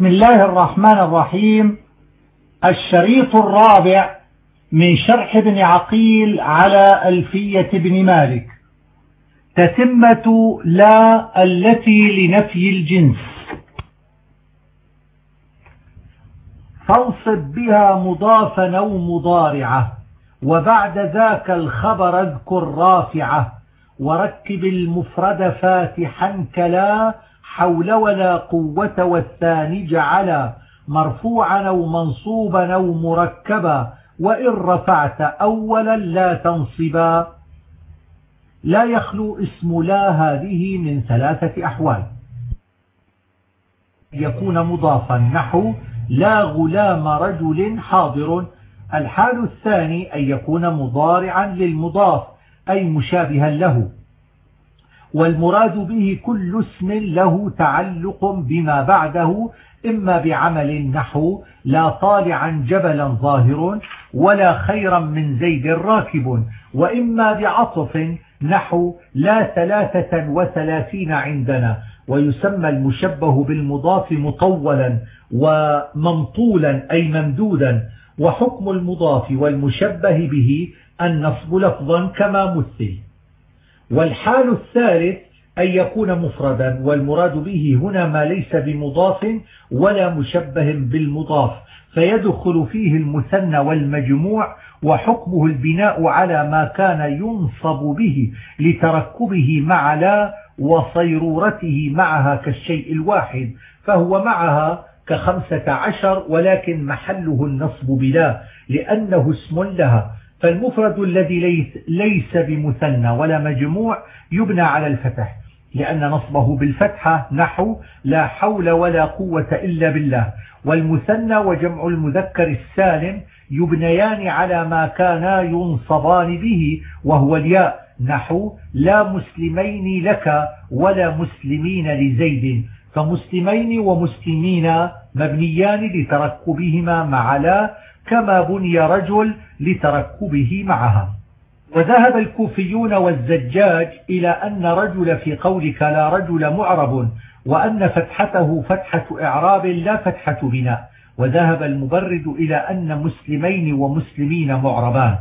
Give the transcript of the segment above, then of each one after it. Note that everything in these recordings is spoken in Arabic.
بسم الله الرحمن الرحيم. الشريط الرابع من شرح ابن عقيل على ألفية ابن مالك. تتمة لا التي لنفي الجنس. فانصب بها مضافا أو مضارعة وبعد ذاك الخبر اذكر رافعة وركب المفرد فاتحا كلا حول ولا قوة والثاني جعل مرفوعا أو منصوبا أو مركبا وإن رفعت أولا لا تنصبا. لا يخلو اسم لا هذه من ثلاثة أحوال. يكون مضافا نحو لا غلام رجل حاضر. الحال الثاني أن يكون مضارعا للمضاف أي مشابها له. والمراد به كل اسم له تعلق بما بعده إما بعمل نحو لا طالعا جبلا ظاهر ولا خيرا من زيد راكب وإما بعطف نحو لا ثلاثة وثلاثين عندنا ويسمى المشبه بالمضاف مطولا وممطولا أي ممدودا وحكم المضاف والمشبه به النصب لفظا كما مثل. والحال الثالث أن يكون مفردا والمراد به هنا ما ليس بمضاف ولا مشبه بالمضاف فيدخل فيه المثنى والمجموع وحكمه البناء على ما كان ينصب به لتركبه مع لا وصيرورته معها كالشيء الواحد فهو معها كخمسة عشر ولكن محله النصب بلا لأنه اسم لها. فالمفرد الذي ليس, ليس بمثنى ولا مجموع يبنى على الفتح لأن نصبه بالفتحة نحو لا حول ولا قوة إلا بالله والمثنى وجمع المذكر السالم يبنيان على ما كانا ينصبان به وهو الياء نحو لا مسلمين لك ولا مسلمين لزيد فمسلمين ومسلمين مبنيان لتركبهما مع لا كما بني رجل لتركبه معها. وذهب الكوفيون والزجاج إلى أن رجل في قولك لا رجل معرب وأن فتحته فتحة إعراب لا فتحة بناء. وذهب المبرد إلى أن مسلمين ومسلمين معربان.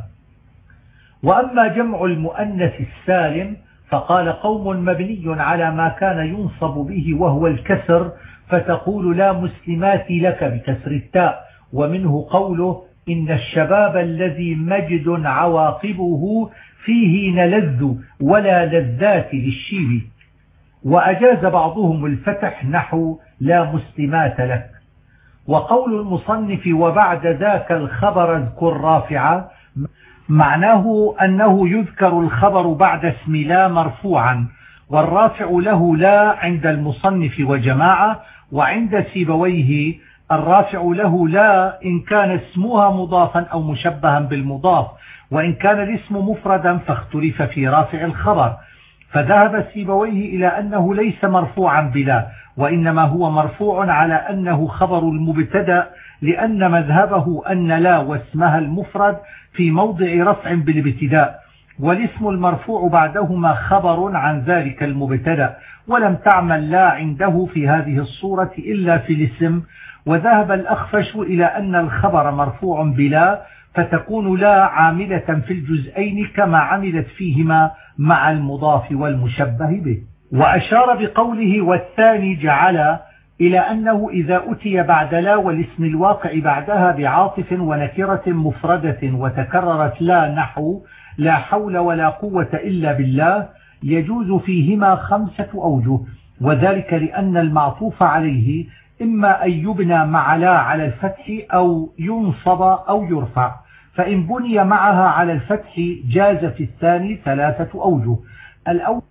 وأما جمع المؤنث السالم فقال قوم مبني على ما كان ينصب به وهو الكسر فتقول لا مسلمات لك بكسر التاء. ومنه قوله إن الشباب الذي مجد عواقبه فيه نلذ ولا لذات للشيب. وأجاز بعضهم الفتح نحو لا مسلمات لك. وقول المصنف وبعد ذاك الخبر اذكر رافعا معناه أنه يذكر الخبر بعد اسم لا مرفوعا. والرافع له لا عند المصنف وجماعة وعند سيبويه الرافع له لا إن كان اسمها مضافا أو مشبها بالمضاف وإن كان الاسم مفردا فاختلف في رافع الخبر. فذهب سيبويه إلى أنه ليس مرفوعا بلا وإنما هو مرفوع على أنه خبر المبتدأ لأن مذهبه أن لا واسمها المفرد في موضع رفع بالابتداء والاسم المرفوع بعدهما خبر عن ذلك المبتدأ. ولم تعمل لا عنده في هذه الصورة إلا في الاسم وذهب الأخفش إلى أن الخبر مرفوع بلا فتكون لا عاملة في الجزئين كما عملت فيهما مع المضاف والمشبه به. وأشار بقوله والثاني جعل إلى أنه إذا أتي بعد لا والاسم الواقع بعدها بعاطف ونكرة مفردة وتكررت لا نحو لا حول ولا قوة إلا بالله يجوز فيهما خمسة أوجه وذلك لأن المعطوف عليه إما أن يبنى مع لا على الفتح أو ينصب أو يرفع فإن بني معها على الفتح جاز في الثاني ثلاثة أوجه.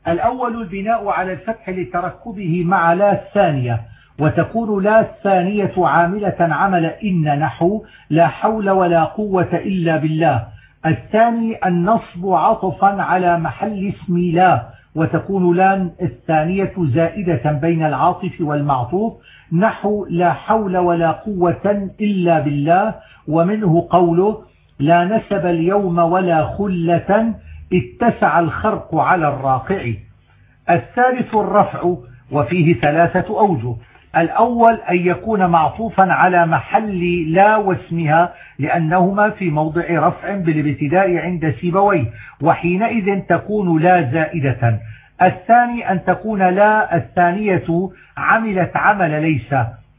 الأول البناء على الفتح لتركبه مع لا الثانية وتكون لا الثانية عاملة عمل إن نحو لا حول ولا قوة إلا بالله. الثاني النصب عطفا على محل اسم لا وتكون لام الثانية زائدة بين العاطف والمعطوف نحو لا حول ولا قوة إلا بالله ومنه قوله لا نسب اليوم ولا خلة اتسع الخرق على الراقع. الثالث الرفع وفيه ثلاثة أوجه. الأول أن يكون معطوفا على محل لا واسمها لأنهما في موضع رفع بالابتداء عند سيبويه وحينئذ تكون لا زائدة. الثاني أن تكون لا الثانية عملت عمل ليس.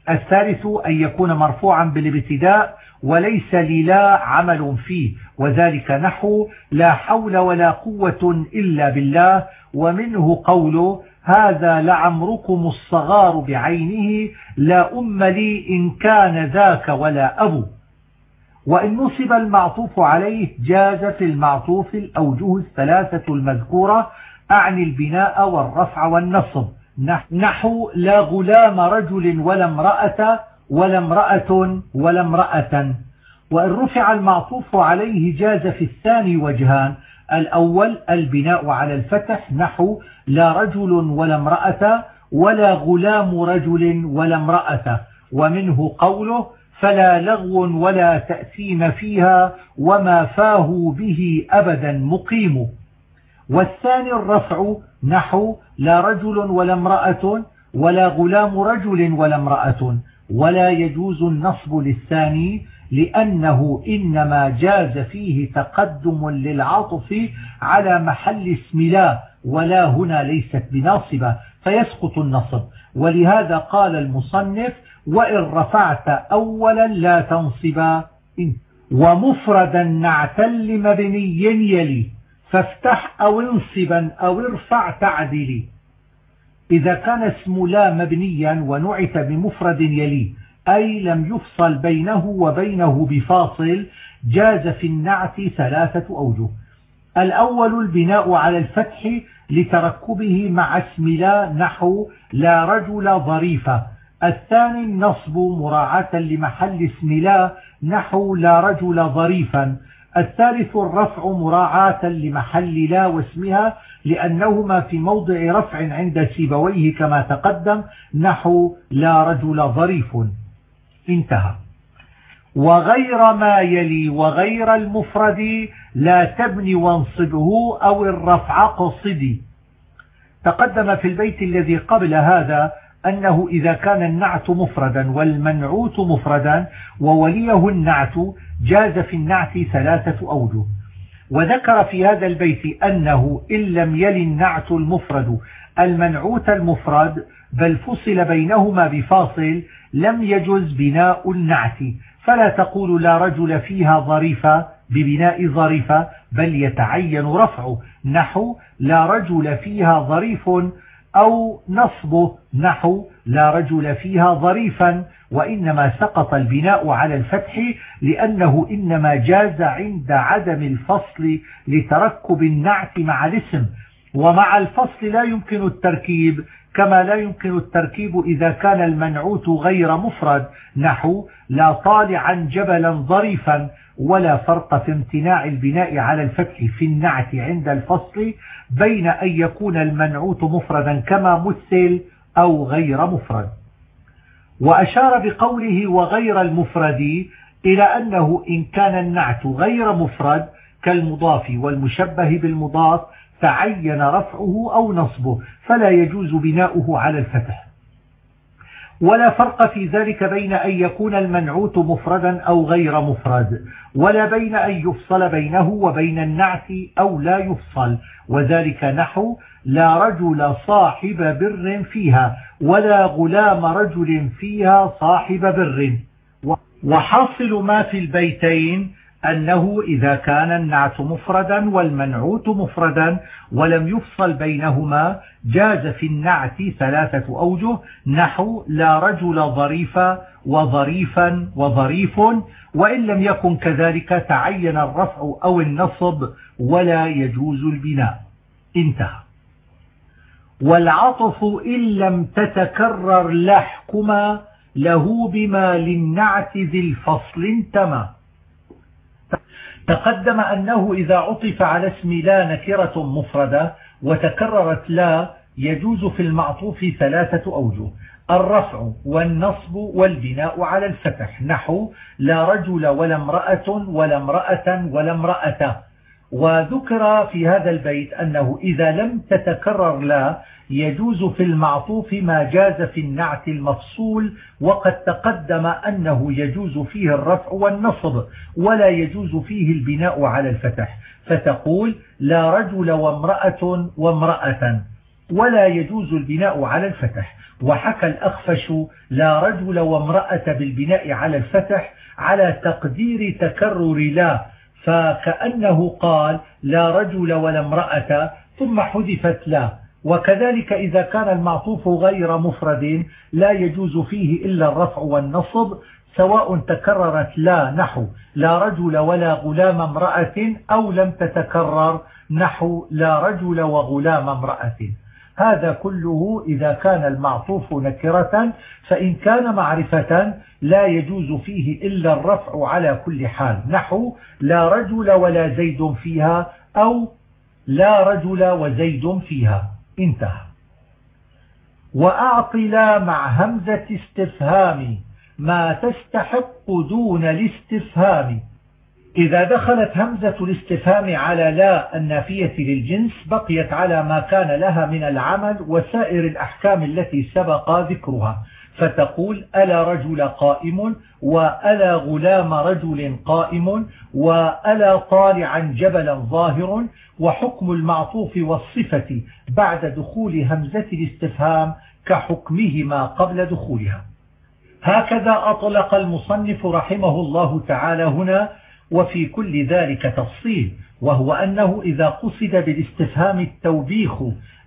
الثالث أن يكون مرفوعا بالابتداء وليس للا عمل فيه. وذلك نحو لا حول ولا قوة إلا بالله. ومنه قوله هذا لعمركم الصغار بعينه. لا أم لي إن كان ذاك ولا أبو. وإن نصب المعطوف عليه جاز في المعطوف الأوجه الثلاثة المذكورة أعني البناء والرفع والنصب. نحو لا غلام رجل ولا امرأة ولا امرأة ولا امرأة. وإن رفع المعطوف عليه جاز في الثاني وجهان. الأول البناء على الفتح نحو لا رجل ولا امرأة ولا غلام رجل ولا امرأة. ومنه قوله فلا لغو ولا تأثيم فيها وما فاه به أبدا مقيم. والثاني الرفع نحو لا رجل ولا امرأة ولا غلام رجل ولا امرأة ولا يجوز النصب للثاني لأنه إنما جاز فيه تقدم للعطف على محل اسم لا ولا هنا ليست بناصبة فيسقط النصب. ولهذا قال المصنف وإن رفعت أولا لا تنصبا ومفردا نعتل مبني يلي. فافتح أو انصبا أو ارفع تعدلي. إذا كان اسم لا مبنيا ونعت بمفرد يلي أي لم يفصل بينه وبينه بفاصل جاز في النعت ثلاثة أوجه. الأول البناء على الفتح لتركبه مع اسم لا نحو لا رجل ظريفة الثاني النصب مراعاة لمحل اسم لا نحو لا رجل ظريفا. الثالث الرفع مراعاة لمحل لا واسمها لأنهما في موضع رفع عند سيبويه كما تقدم نحو لا رجل ظريف. انتهى. وغير ما يلي وغير المفرد لا تبني وانصبه أو الرفع قصدي. تقدم في البيت الذي قبل هذا أنه إذا كان النعت مفردا والمنعوت مفردا ووليه النعت جاز في النعت ثلاثة أوجه. وذكر في هذا البيت أنه إن لم يل النعت المفرد المنعوت المفرد بل فصل بينهما بفاصل لم يجز بناء النعت. فلا تقول لا رجل فيها ظريفة ببناء ظريفة بل يتعين رفعه. نحو لا رجل فيها ظريف أو نصبه نحو لا رجل فيها ظريفا وإنما سقط البناء على الفتح لأنه إنما جاز عند عدم الفصل لتركب النعت مع الاسم. ومع الفصل لا يمكن التركيب كما لا يمكن التركيب إذا كان المنعوت غير مفرد نحو لا طالعا جبلا ظريفا ولا فرق في امتناع البناء على الفتح في النعت عند الفصل بين أن يكون المنعوت مفردا كما مثل أو غير مفرد. وأشار بقوله وغير المفرد إلى أنه إن كان النعت غير مفرد كالمضاف والمشبه بالمضاف تعين رفعه أو نصبه فلا يجوز بناؤه على الفتح. ولا فرق في ذلك بين أن يكون المنعوت مفردا أو غير مفرد ولا بين أن يفصل بينه وبين النعت أو لا يفصل وذلك نحو لا رجل صاحب بر فيها ولا غلام رجل فيها صاحب بر. وحاصل ما في البيتين أنه إذا كان النعت مفردا والمنعوت مفردا ولم يفصل بينهما جاز في النعت ثلاثة أوجه نحو لا رجل ظريفا وظريفا وظريف وإن لم يكن كذلك تعين الرفع أو النصب ولا يجوز البناء. انتهى. والعطف إن لم تتكرر لحكما له بما للنعت ذي الفصل انتمى تقدم أنه إذا عطف على اسم لا نكرة مفردة وتكررت لا يجوز في المعطوف ثلاثة أوجه. الرفع والنصب والبناء على الفتح. نحو لا رجل ولا امرأة ولا امرأة ولا امرأة. وذكر في هذا البيت أنه إذا لم تتكرر لا يجوز في المعطوف ما جاز في النعت المفصول وقد تقدم أنه يجوز فيه الرفع والنصب ولا يجوز فيه البناء على الفتح. فتقول لا رجل وامرأة وامرأة ولا يجوز البناء على الفتح. وحكى الأخفش لا رجل وامرأة بالبناء على الفتح على تقدير تكرر لا. فكأنه قال لا رجل ولا امرأة ثم حذفت لا. وكذلك إذا كان المعطوف غير مفرد لا يجوز فيه إلا الرفع والنصب سواء تكررت لا نحو لا رجل ولا غلام امرأة أو لم تتكرر نحو لا رجل وغلام امرأة. هذا كله إذا كان المعطوف نكرة فإن كان معرفة لا يجوز فيه إلا الرفع على كل حال. نحو لا رجل ولا زيد فيها أو لا رجل وزيد فيها. انتهى. وأعطل مع همزة استفهام ما تستحق دون الاستفهام. إذا دخلت همزة الاستفهام على لا النافية للجنس بقيت على ما كان لها من العمل وسائر الأحكام التي سبق ذكرها. فتقول ألا رجل قائم؟ وألا غلام رجل قائم؟ وألا طالعا جبلا ظاهر؟ وحكم المعطوف والصفة بعد دخول همزة الاستفهام كحكمهما قبل دخولها. هكذا أطلق المصنف رحمه الله تعالى هنا وفي كل ذلك تفصيل وهو أنه إذا قصد بالاستفهام التوبيخ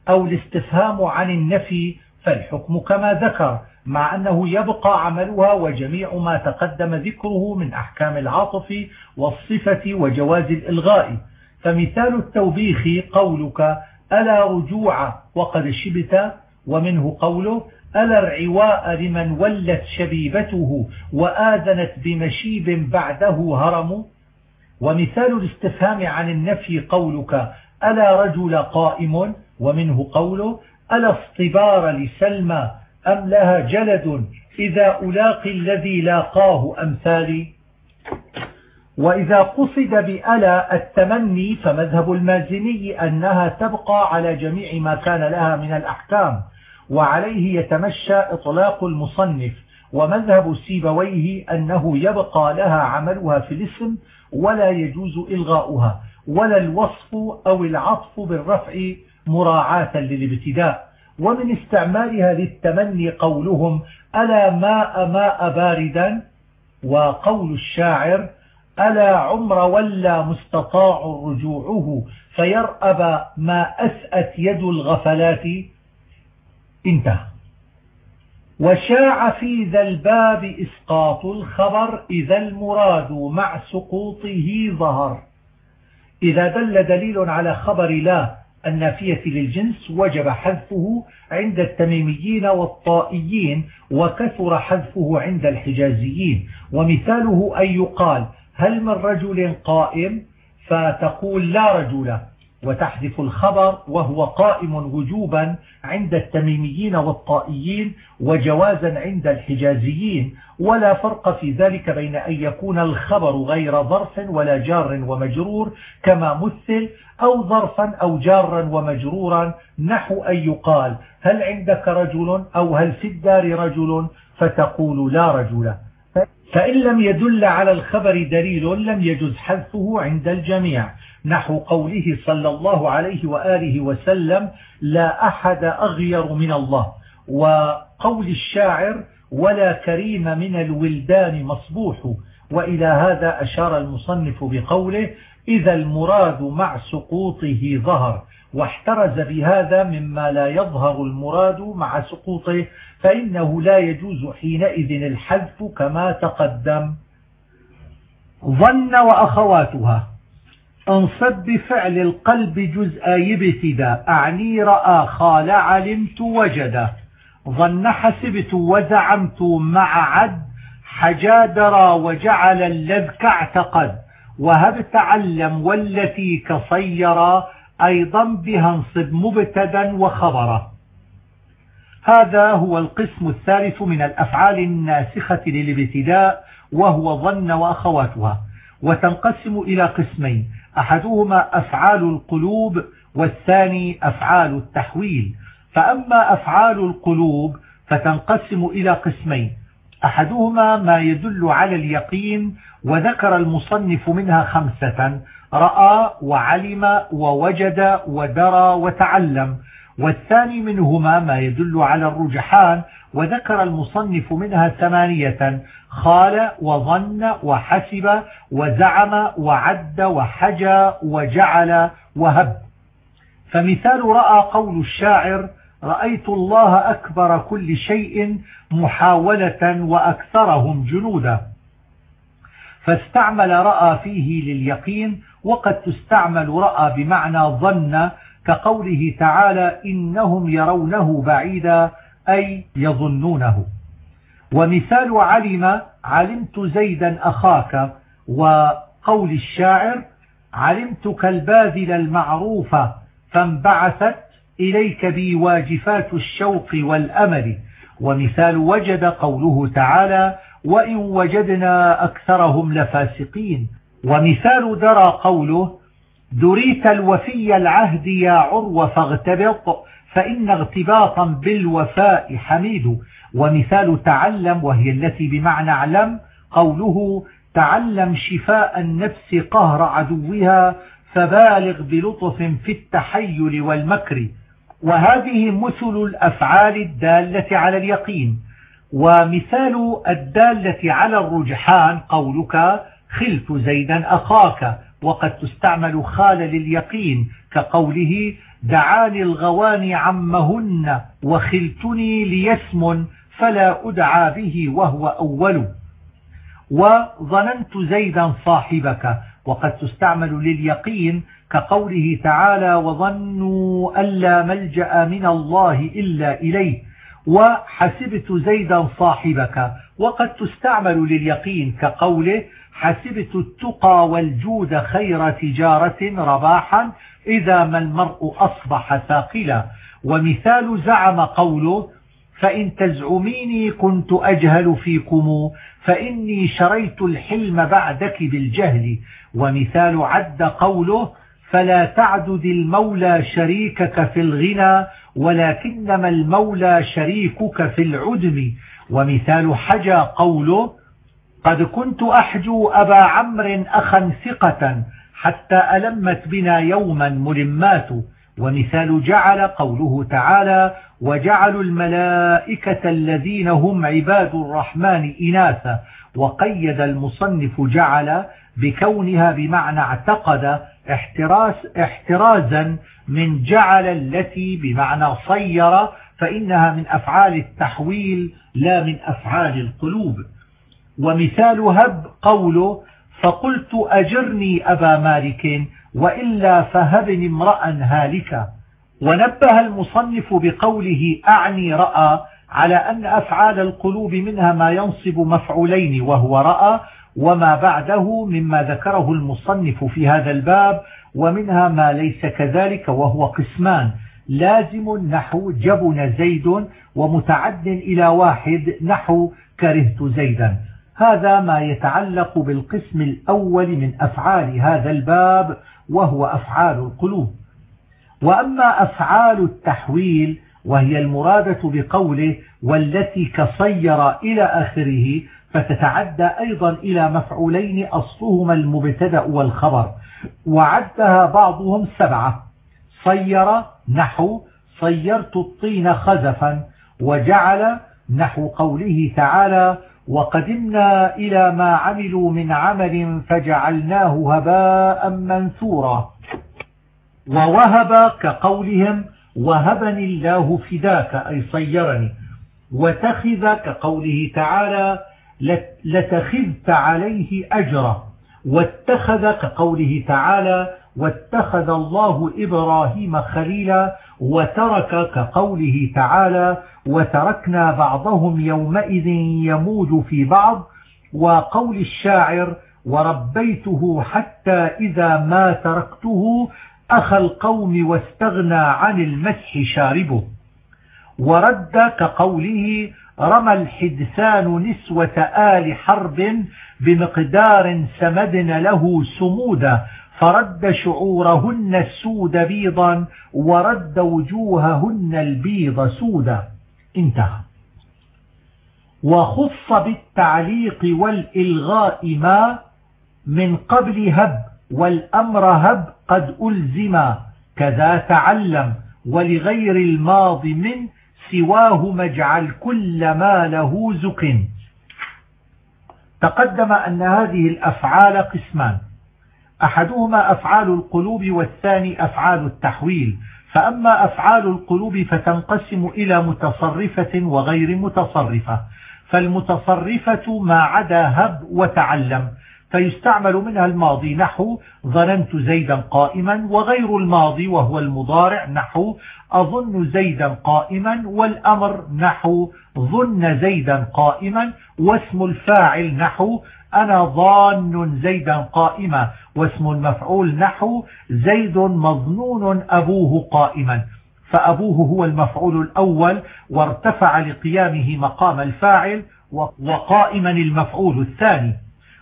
أو الاستفهام عن النفي فالحكم كما ذكر مع أنه يبقى عملها وجميع ما تقدم ذكره من أحكام العاطف والصفة وجواز الإلغاء. فمثال التوبيخ قولك ألا رجوع وقد شبت ومنه قوله ألا العواء لمن ولت شبيبته وآذنت بمشيب بعده هرم. ومثال الاستفهام عن النفي قولك ألا رجل قائم؟ ومنه قوله ألا اصطبار لسلمى أم لها جلد إذا ألاقي الذي لاقاه أمثالي؟ وإذا قصد بألا التمني فمذهب المازني أنها تبقى على جميع ما كان لها من الأحكام وعليه يتمشى إطلاق المصنف ومذهب سيبويه أنه يبقى لها عملها في الاسم ولا يجوز إلغاؤها ولا الوصف أو العطف بالرفع مراعاة للابتداء. ومن استعمالها للتمني قولهم ألا ماء ماء باردا؟ وقول الشاعر ألا عمر ولا مستطاع رجوعه فيرأب ما أسأت يد الغفلات. انتهى. وشاع في ذا الباب إسقاط الخبر إذا المراد مع سقوطه ظهر. إذا دل دليل على خبر لا النافية للجنس وجب حذفه عند التميميين والطائيين وكثر حذفه عند الحجازيين. ومثاله أن يقال هل من رجل قائم؟ فتقول لا رجل. وتحذف الخبر وهو قائم وجوبا عند التميميين والطائيين وجوازا عند الحجازيين. ولا فرق في ذلك بين أن يكون الخبر غير ظرف ولا جار ومجرور كما مثل أو ظرفا أو جارا ومجرورا. نحو أن يقال هل عندك رجل أو هل في الدار رجل؟ فتقول لا رجل. فإن لم يدل على الخبر دليل لم يجز حذفه عند الجميع. نحو قوله صلى الله عليه وآله وسلم لا أحد أغير من الله. وقول الشاعر ولا كريم من الولدان مصبوح. وإلى هذا أشار المصنف بقوله إذا المراد مع سقوطه ظهر. واحترز بهذا مما لا يظهر المراد مع سقوطه فإنه لا يجوز حينئذ الحذف كما تقدم. ظن وأخواتها. انصب بفعل القلب جزء ابتداء أعني رأى خال علمت وجد ظن حسبت وزعمت مع عد. حجادرا وجعل اللذك اعتقد. وهب تعلم والتي كصيرا. أيضا بها انصب مبتدا وخبرا. هذا هو القسم الثالث من الأفعال الناسخة للابتداء وهو ظن وأخواتها. وتنقسم إلى قسمين. أحدهما أفعال القلوب والثاني أفعال التحويل. فأما أفعال القلوب فتنقسم إلى قسمين. أحدهما ما يدل على اليقين وذكر المصنف منها خمسة رأى وعلم ووجد ودرى وتعلم. والثاني منهما ما يدل على الرجحان وذكر المصنف منها ثمانية خال وظن وحسب وزعم وعد وحجى وجعل وهب. فمثال رأى قول الشاعر رأيت الله أكبر كل شيء محاولة وأكثرهم جنودا فاستعمل رأى فيه لليقين وقد تستعمل رأى بمعنى ظن كقوله تعالى إنهم يرونه بعيدا أي يظنونه. ومثال علم علمت زيدا أخاك وقول الشاعر علمتك الباذل المعروف فانبعثت إليك بي واجفات الشوق والأمل. ومثال وجد قوله تعالى وإن وجدنا أكثرهم لفاسقين. ومثال درى قوله دريت الوفي العهد يا عروة فاغتبط. فإن اغتباطا بالوفاء حميد ومثال تعلم وهي التي بمعنى اعلم قوله تعلم شفاء النفس قهر عدوها فبالغ بلطف في التحيل والمكر. وهذه مثل الأفعال الدالة على اليقين. ومثال الدالة على الرجحان قولك خلت زيدا أخاك وقد تستعمل خال لليقين كقوله دعاني الغواني عمهن وخلتني ليسم فلا أدعى به وهو أول. وظننت زيدا صاحبك وقد تستعمل لليقين كقوله تعالى وظنوا ألا ملجأ من الله إلا إليه. وحسبت زيدا صاحبك وقد تستعمل لليقين كقوله حسبت التقى والجود خير تجارة رباحا إذا ما المرء أصبح ثاقلا. ومثال زعم قوله فإن تزعميني كنت أجهل فيكم فإني شريت الحلم بعدك بالجهل. ومثال عد قوله فلا تعدد المولى شريكك في الغنى ولكنما المولى شريكك في العدم. ومثال حجى قوله قد كنت أحجو أبا عمرو أخا ثقة حتى ألمت بنا يوما ملمات ومثال جعل قوله تعالى وجعلوا الملائكة الذين هم عباد الرحمن إناثا وقيد المصنف جعل بكونها بمعنى اعتقد احتراز احترازا من جعل التي بمعنى صير فإنها من أفعال التحويل لا من أفعال القلوب. ومثال هب قوله فقلت أجرني أبا مالك وإلا فهبني امرأ هالكا ونبه المصنف بقوله أعني رأى على أن أفعال القلوب منها ما ينصب مفعولين وهو رأى وما بعده مما ذكره المصنف في هذا الباب ومنها ما ليس كذلك وهو قسمان. لازم نحو جبن زيد ومتعد إلى واحد نحو كرهت زيدا. هذا ما يتعلق بالقسم الأول من أفعال هذا الباب وهو أفعال القلوب. وأما أفعال التحويل وهي المرادة بقوله والتي كصير إلى آخره فتتعدى أيضا إلى مفعولين أصلهما المبتدأ والخبر. وعدها بعضهم سبعة صير نحو صيرت الطين خزفا وجعل نحو قوله تعالى وقدمنا إلى ما عملوا من عمل فجعلناه هباء منثورا. ووهب كقولهم وهبني الله فداك أي صيرني. وتخذ كقوله تعالى لتخذت عليه أجرا. واتخذ كقوله تعالى واتخذ الله إبراهيم خليلا وترك كقوله تعالى وتركنا بعضهم يومئذ يموج في بعض وقول الشاعر وربيته حتى إذا ما تركته أخى القوم واستغنى عن المسح شاربه ورد كقوله رمى الحدثان نسوة آل حرب بمقدار سمدن له سمودا فرد شعورهن السود بيضا ورد وجوههن البيض سودا. انتهى. وخص بالتعليق والإلغاء ما من قبل هب والأمر هب قد ألزما كذا تعلم ولغير الماضي من سواه مجعل كل ما له زك تقدم أن هذه الأفعال قسمان. أحدهما أفعال القلوب والثاني أفعال التحويل. فأما أفعال القلوب فتنقسم إلى متصرفة وغير متصرفة. فالمتصرفة ما عدا هب وتعلم فيستعمل منها الماضي نحو ظننت زيدا قائما وغير الماضي وهو المضارع نحو أظن زيدا قائما والأمر نحو ظن زيدا قائما واسم الفاعل نحو أنا ظان زيدا قائما واسم المفعول نحو زيد مظنون أبوه قائما فأبوه هو المفعول الأول وارتفع لقيامه مقام الفاعل وقائما المفعول الثاني.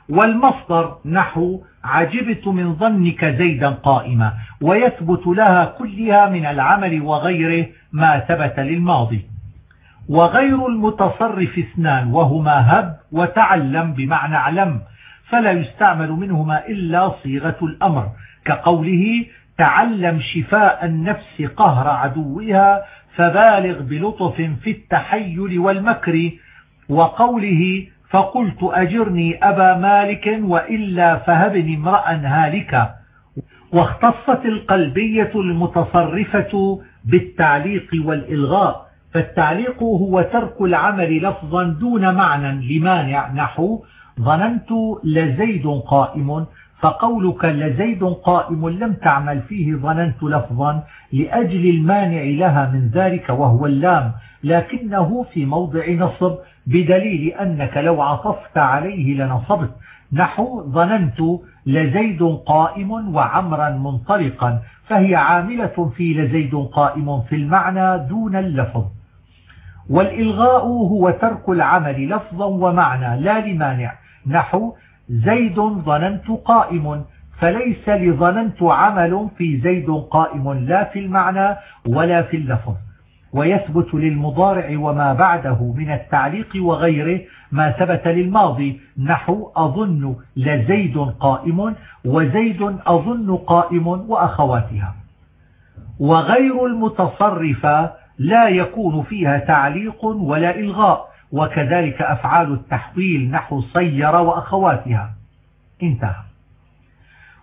والمصدر نحو عجبت من ظنك زيدا قائما ويثبت لها كلها من العمل وغيره ما ثبت للماضي. وغير المتصرف اثنان وهما هب وتعلم بمعنى علم فلا يستعمل منهما إلا صيغة الأمر كقوله تعلم شفاء النفس قهر عدوها فبالغ بلطف في التحيل والمكر وقوله فقلت أجرني أبا مالك وإلا فهبني امرأ هالكا واختصت القلبية المتصرفة بالتعليق والإلغاء فالتعليق هو ترك العمل لفظا دون معنى لمانع. نحو ظننت لزيد قائم. فقولك لزيد قائم لم تعمل فيه ظننت لفظا لأجل المانع لها من ذلك وهو اللام. لكنه في موضع نصب بدليل أنك لو عطفت عليه لنصبت. نحو ظننت لزيد قائم وعمرا منطلقا فهي عاملة في لزيد قائم في المعنى دون اللفظ. والإلغاء هو ترك العمل لفظا ومعنى لا لمانع. نحو زيد ظننت قائم فليس لظننت عمل في زيد قائم لا في المعنى ولا في اللفظ. ويثبت للمضارع وما بعده من التعليق وغيره ما ثبت للماضي. نحو أظن لزيد قائم وزيد أظن قائم وأخواتها. وغير المتصرفة لا يكون فيها تعليق ولا إلغاء وكذلك أفعال التحويل نحو صير وأخواتها. انتهى.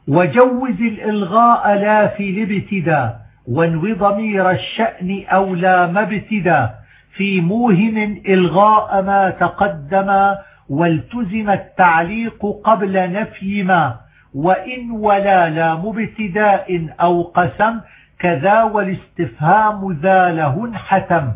وجوز الإلغاء لا في الابتداء وانو ضمير الشأن أو لام ابتداء في موهم إلغاء ما تقدم والتزم التعليق قبل نفي ما. وإن ولا لام ابتداء أو قسم كذا والاستفهام ذا له حتم.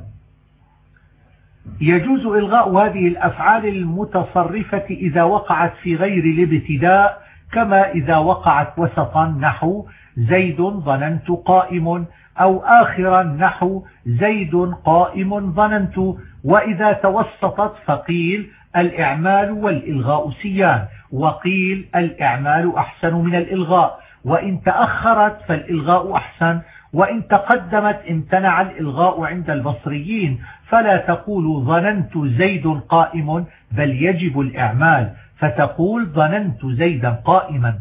يجوز إلغاء هذه الأفعال المتصرفة إذا وقعت في غير الابتداء كما إذا وقعت وسطا نحو زيد ظننت قائم أو آخرا نحو زيد قائم ظننت وإذا توسطت فقيل الإعمال والإلغاء سيان وقيل الإعمال أحسن من الإلغاء. وإن تأخرت فالإلغاء أحسن وإن تقدمت امتنع الإلغاء عند البصريين فلا تقول ظننت زيد قائم بل يجب الإعمال فتقول ظننت زيدا قائما.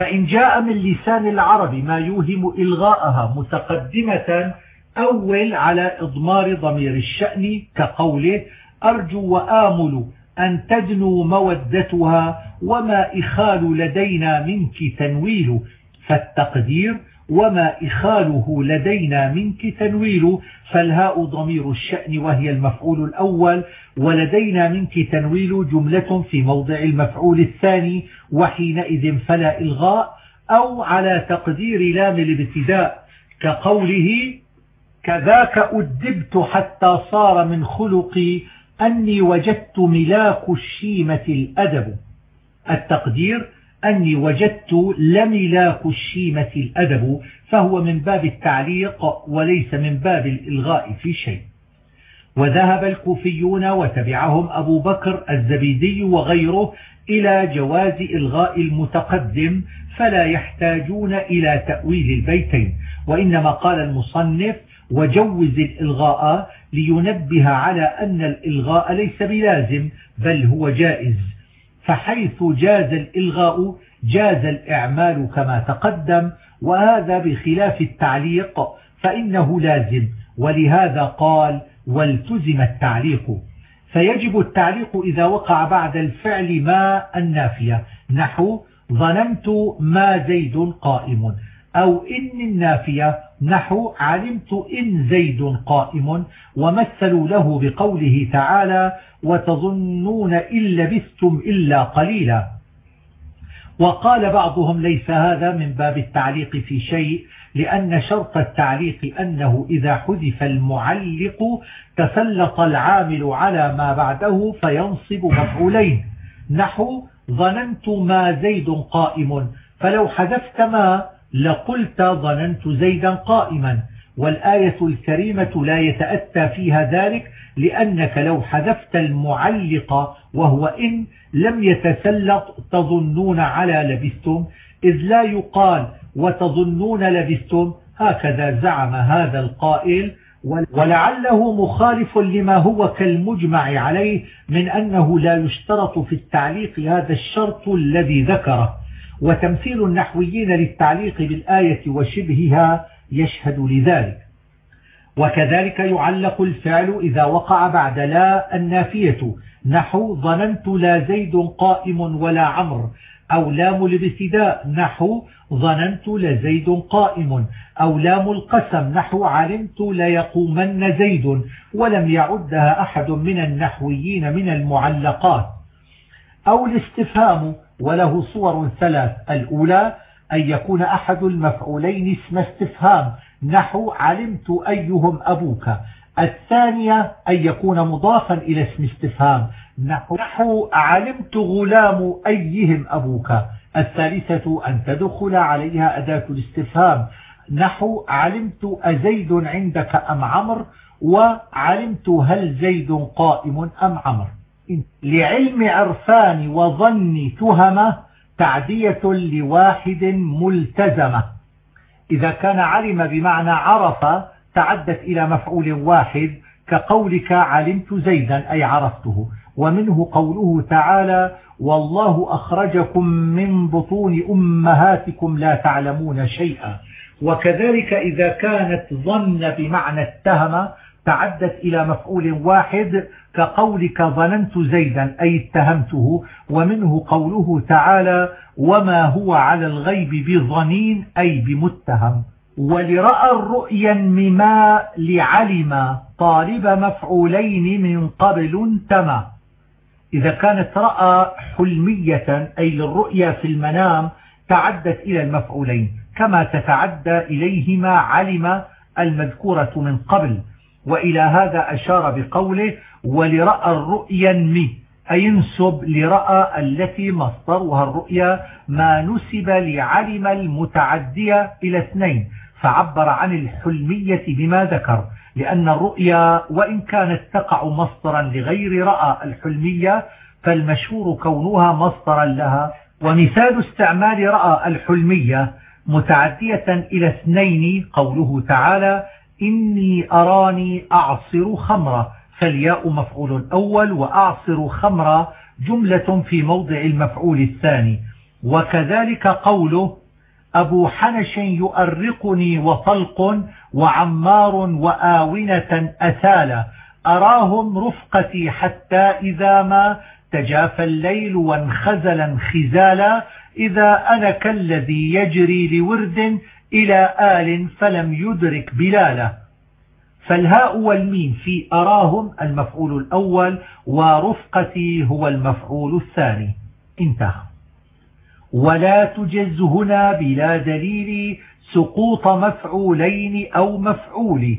فإن جاء من لسان العرب ما يوهم إلغاءها متقدمة أول على إضمار ضمير الشأن كقوله أرجو وآمل أن تدنو مودتها وما إخال لدينا منك تنويل. فالتقدير وما إخاله لدينا منك تنويل فالهاء ضمير الشأن وهي المفعول الأول ولدينا منك تنويل جملة في موضع المفعول الثاني وحينئذ فلا إلغاء أو على تقدير لام الابتداء كقوله كذاك أدبت حتى صار من خلقي أني وجدت ملاك الشيمة الأدب. التقدير أني وجدت لملاك الشيمة الأدب فهو من باب التعليق وليس من باب الإلغاء في شيء. وذهب الكوفيون وتبعهم أبو بكر الزبيدي وغيره إلى جواز إلغاء المتقدم فلا يحتاجون إلى تأويل البيتين وإنما قال المصنف وجوز الإلغاء لينبه على أن الإلغاء ليس بلازم بل هو جائز. فحيث جاز الإلغاء جاز الإعمال كما تقدم وهذا بخلاف التعليق فإنه لازم. ولهذا قال والتزم التعليق. فيجب التعليق إذا وقع بعد الفعل ما النافية. نحو ظننت ما زيد قائم أو إن النافية نحو علمت إن زيد قائم ومثلوا له بقوله تعالى وتظنون إن لبثتم إلا قليلا. وقال بعضهم ليس هذا من باب التعليق في شيء لأن شرط التعليق أنه إذا حذف المعلق تسلط العامل على ما بعده فينصب مفعولين. نحو ظننت ما زيد قائم فلو حذفت ما لقلت ظننت زيدا قائما والآية الكريمة لا يتأتى فيها ذلك لأنك لو حذفت المعلق وهو إن لم يتسلط تظنون على لبثتم إذ لا يقال وتظنون لبثتم هكذا زعم هذا القائل ولعله مخالف لما هو كالمجمع عليه من أنه لا يشترط في التعليق هذا الشرط الذي ذكره. وتمثيل النحويين للتعليق بالآية وشبهها يشهد لذلك. وكذلك يعلق الفعل إذا وقع بعد لا النافية. نحو ظننت لا زيد قائم ولا عمر أو لام الابتداء. نحو ظننت لزيد قائم. أو لام القسم. نحو علمت ليقومن زيد. ولم يعدها أحد من النحويين من المعلقات. أو الاستفهام. وله صور ثلاث. الأولى أن يكون أحد المفعولين اسم استفهام. نحو علمت أيهم أبوك. الثانية أن يكون مضافا إلى اسم استفهام. نحو علمت غلام أيهم أبوك. الثالثة أن تدخل عليها أداة الاستفهام. نحو علمت أزيد عندك أم عمر؟ وعلمت هل زيد قائم أم عمر؟ لعلم عرفان وظن تهمة تعدية لواحد ملتزمة. إذا كان علم بمعنى عرف تعدت إلى مفعول واحد كقولك علمت زيدا أي عرفته. ومنه قوله تعالى والله أخرجكم من بطون أمهاتكم لا تعلمون شيئا وكذلك إذا كانت ظن بمعنى اتهم تعدت إلى مفعول واحد كقولك ظننت زيدا أي اتهمته ومنه قوله تعالى وما هو على الغيب بظنين أي بمتهم. ولرأى الرؤيا مما لعلم طالب مفعولين من قبل انتمى. إذا كانت رأى حلمية أي للرؤيا في المنام تعدت إلى المفعولين كما تتعدى إليهما علم المذكورة من قبل. وإلى هذا أشار بقوله ولرأى الرؤيا مي أي انسب لرأى التي مصدرها الرؤيا ما نسب لعلم المتعدية إلى اثنين. فعبر عن الحلمية بما ذكر لأن الرؤيا وإن كانت تقع مصدرا لغير رأى الحلمية فالمشهور كونها مصدرا لها. ومثال استعمال رأى الحلمية متعدية إلى اثنين قوله تعالى إني أراني أعصر خمرة فالياء مفعول أول وأعصر خمرة جملة في موضع المفعول الثاني. وكذلك قوله أبو حنش يؤرقني وطلق وعمار وآونة أثالا أراهم رفقتي حتى إذا ما تجافى الليل وانخزل انخزالا. إذا أنا كالذي يجري لورد إلى آل فلم يدرك بلالا. فالهاء والميم في أراهم المفعول الأول ورفقتي هو المفعول الثاني. انتهى. ولا تجز هنا بلا دليل سقوط مفعولين أو مفعول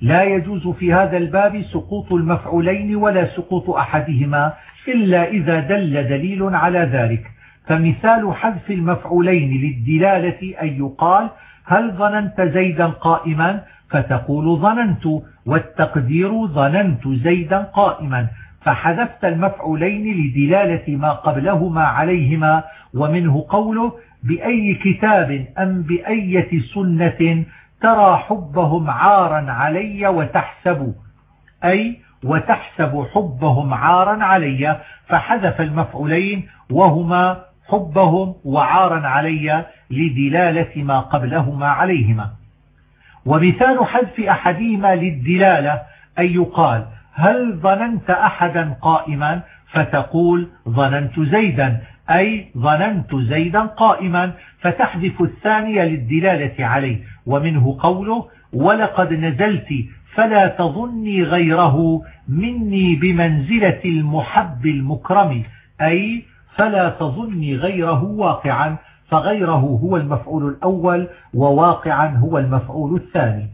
لا يجوز في هذا الباب سقوط المفعولين ولا سقوط أحدهما إلا إذا دل دليل على ذلك. فمثال حذف المفعولين للدلالة أن يقال هل ظننت زيدا قائما؟ فتقول ظننت والتقدير ظننت زيدا قائما فحذفت المفعولين لدلالة ما قبلهما عليهما ومنه قوله بأي كتاب أم بأية سنة ترى حبهم عارا علي وتحسب أي وتحسب حبهم عارا علي فحذف المفعولين وهما حبهم وعارا علي لدلالة ما قبلهما عليهما. ومثال حذف أحدهما للدلالة أن يقال هل ظننت أحدا قائما؟ فتقول ظننت زيدا أي ظننت زيدا قائما فتحذف الثانية للدلالة عليه ومنه قوله ولقد نزلت فلا تظني غيره مني بمنزلة المحب المكرم أي فلا تظني غيره واقعا. فغيره هو المفعول الأول وواقعا هو المفعول الثاني.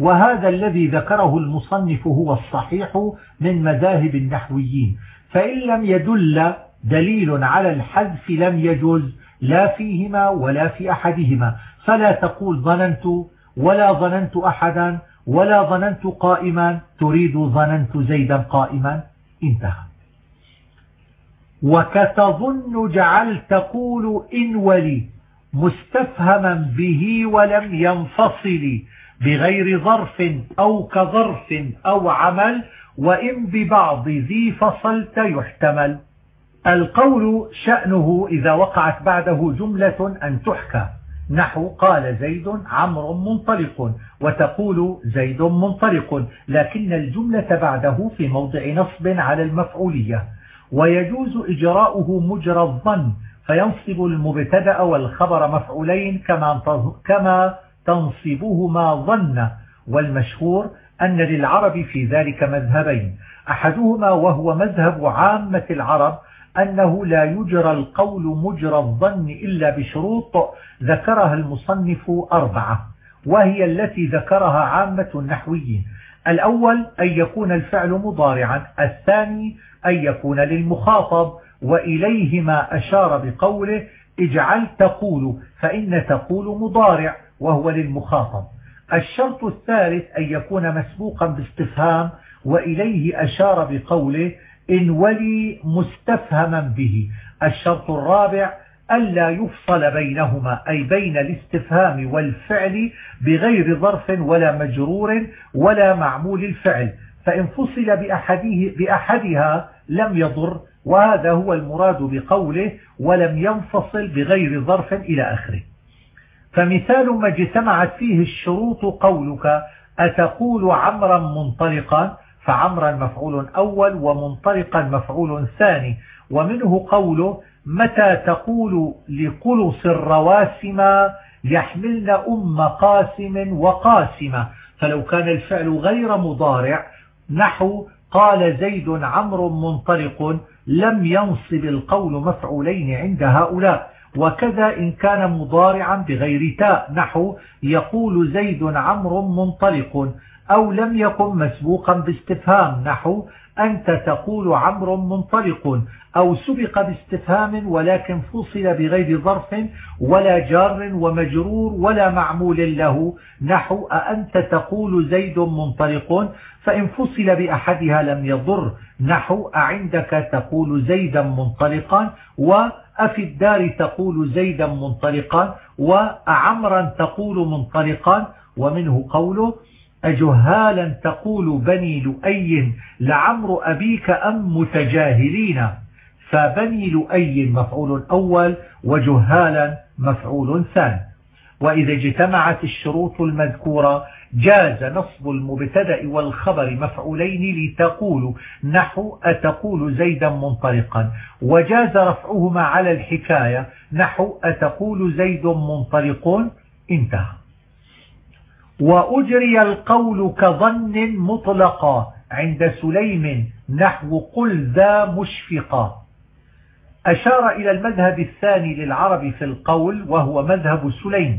وهذا الذي ذكره المصنف هو الصحيح من مذاهب النحويين. فإن لم يدل دليل على الحذف لم يجوز لا فيهما ولا في أحدهما. فلا تقول ظننت ولا ظننت أحدا ولا ظننت قائما. تريد ظننت زيدا قائما. انتهى. وكتظن جعل تقول إن ولي مستفهما به ولم ينفصل بغير ظرف أو كظرف أو عمل وإن ببعض ذي فصلت يحتمل. القول شأنه إذا وقعت بعده جملة أن تحكى. نحو قال زيد عمرو منطلق وتقول زيد منطلق لكن الجملة بعده في موضع نصب على المفعولية. ويجوز إجراؤه مجرى الظن فينصب المبتدأ والخبر مفعولين كما كما تنصبهما ظن. والمشهور أن للعرب في ذلك مذهبين. أحدهما وهو مذهب عامة العرب أنه لا يجرى القول مجرى الظن إلا بشروط ذكرها المصنف أربعة وهي التي ذكرها عامة النحويين. الأول أن يكون الفعل مضارعا الثاني أن يكون للمخاطب وإليهما أشار بقوله اجعل تقول فإن تقول مضارع وهو للمخاطب. الشرط الثالث أن يكون مسبوقا باستفهام وإليه أشار بقوله إن ولي مستفهما به. الشرط الرابع ألا يفصل بينهما أي بين الاستفهام والفعل بغير ظرف ولا مجرور ولا معمول الفعل. فإن فصل بأحده بأحدها لم يضر وهذا هو المراد بقوله ولم ينفصل بغير ظرف إلى آخره. فمثال ما اجتمعت فيه الشروط قولك أتقول عمرا منطلقا فعمرا مفعول أول ومنطلقا مفعول ثاني ومنه قوله متى تقول لقلص الرواسم يحملن أم قاسم وقاسمة فلو كان الفعل غير مضارع نحو قال زيد عمرو منطلق لم ينصب القول مفعولين عند هؤلاء وكذا إن كان مضارعا بغير تاء نحو يقول زيد عمرو منطلق أو لم يكن مسبوقا باستفهام نحو أنت تقول عمرو منطلق أو سبق باستفهام ولكن فصل بغير ظرف ولا جار ومجرور ولا معمول له. نحو أأنت تقول زيد منطلق فإن فصل بأحدها لم يضر. نحو أعندك تقول زيدا منطلقا وأفي الدار تقول زيدا منطلقا وأعمرا تقول منطلقا ومنه قوله أجهالا تقول بني لؤي لعمر أبيك أم متجاهلين؟ فبني لؤي مفعول أول وجهالا مفعول ثاني. وإذا اجتمعت الشروط المذكورة جاز نصب المبتدأ والخبر مفعولين لتقول نحو أتقول زيدا منطلقا. وجاز رفعهما على الحكاية نحو أتقول زيد منطلق. انتهى. وأجري القول كظن مطلقا عند سليم نحو قل ذا مشفقا. أشار إلى المذهب الثاني للعرب في القول وهو مذهب سليم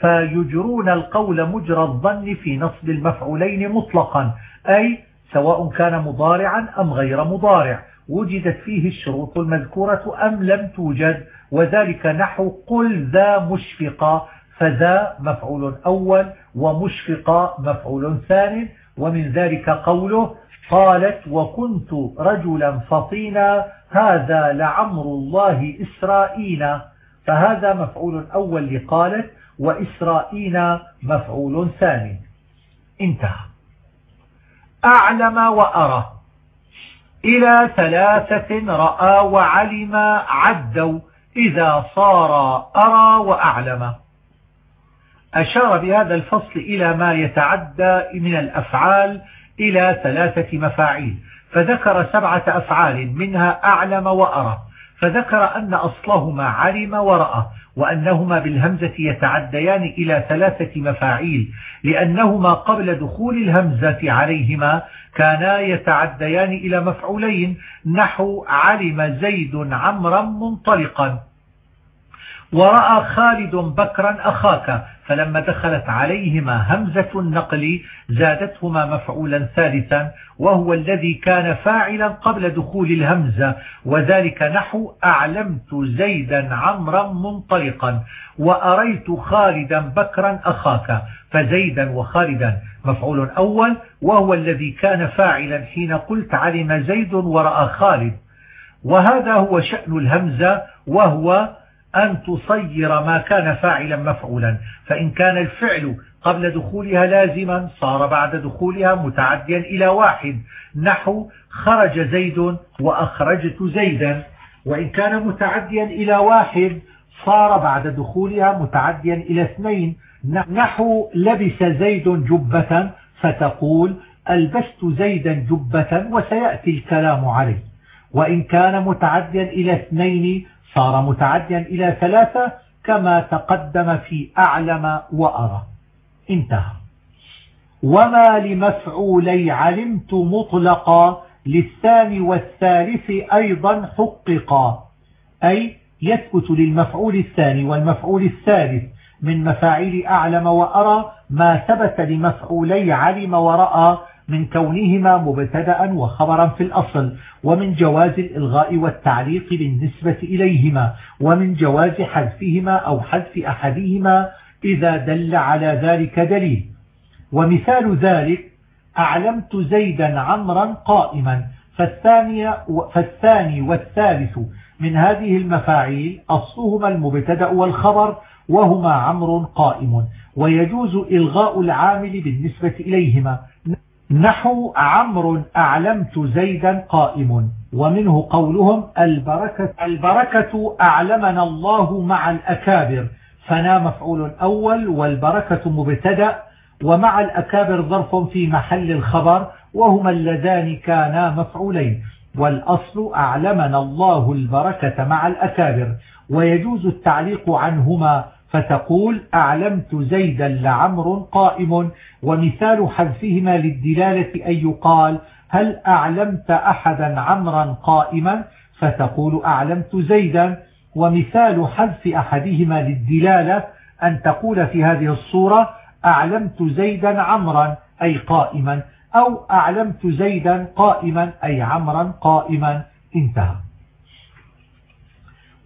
فيجرون القول مجرى الظن في نصب المفعولين مطلقا أي سواء كان مضارعا أم غير مضارع وجدت فيه الشروط المذكورة أم لم توجد وذلك نحو قل ذا مشفقا فذا مفعول أول ومشفقة مفعول ثاني ومن ذلك قوله قالت وكنت رجلا فطينا هذا لعمر الله إسرائيل. فهذا مفعول أول لقالت وإسرائيل مفعول ثاني. انتهى. أعلم وأرى. إلى ثلاثة رأى وعلم عدوا إذا صار أرى وأعلم. أشار بهذا الفصل إلى ما يتعدى من الأفعال إلى ثلاثة مفاعيل فذكر سبعة أفعال منها أعلم وأرى فذكر أن أصلهما علم ورأى وأنهما بالهمزة يتعديان إلى ثلاثة مفاعيل لأنهما قبل دخول الهمزة عليهما كانا يتعديان إلى مفعولين نحو علم زيد عمرا منطلقا. ورأى خالد بكرا أخاك فلما دخلت عليهما همزة النقل زادتهما مفعولا ثالثا وهو الذي كان فاعلا قبل دخول الهمزة وذلك نحو أعلمت زيدا عمرا منطلقا وأريت خالدا بكرا أخاك فزيدا وخالدا مفعول أول وهو الذي كان فاعلا حين قلت علم زيد ورأى خالد. وهذا هو شأن الهمزة وهو أن تصير ما كان فاعلا مفعولا فإن كان الفعل قبل دخولها لازما صار بعد دخولها متعديا إلى واحد. نحو خرج زيد وأخرجت زيدا وإن كان متعديا إلى واحد صار بعد دخولها متعديا إلى اثنين. نحو لبس زيد جبة فتقول ألبست زيدا جبة وسيأتي الكلام عليه. وإن كان متعديا إلى اثنين صار متعديا إلى ثلاثة كما تقدم في أعلم وأرى. انتهى. وما لمفعولي علمت مطلقا للثاني والثالث أيضا حققا. أي يثبت للمفعول الثاني والمفعول الثالث من مفاعيل أعلم وأرى ما ثبت لمفعولي علم ورأى من كونهما مبتدأ وخبرا في الأصل ومن جواز الإلغاء والتعليق بالنسبة إليهما ومن جواز حذفهما أو حذف أحدهما إذا دل على ذلك دليل. ومثال ذلك أعلمت زيدا عمرا قائما فالثاني, فالثاني والثالث من هذه المفاعيل أصلهما المبتدأ والخبر وهما عمر قائم ويجوز إلغاء العامل بالنسبة إليهما. نحو عمرو أعلمت زيدا قائم ومنه قولهم البركة, البركة أعلمنا الله مع الأكابر فنا مفعول أول والبركة مبتدأ ومع الأكابر ظرف في محل الخبر وهما اللذان كانا مفعولين والأصل أعلمنا الله البركة مع الأكابر ويجوز التعليق عنهما فتقول أعلمت زيدا لعمر قائم ومثال حذفهما للدلالة أن يقال هل أعلمت أحدا عمرا قائما؟ فتقول أعلمت زيدا ومثال حذف أحدهما للدلالة أن تقول في هذه الصورة أعلمت زيدا عمرا أي قائما أو أعلمت زيدا قائما أي عمرا قائما. انتهى.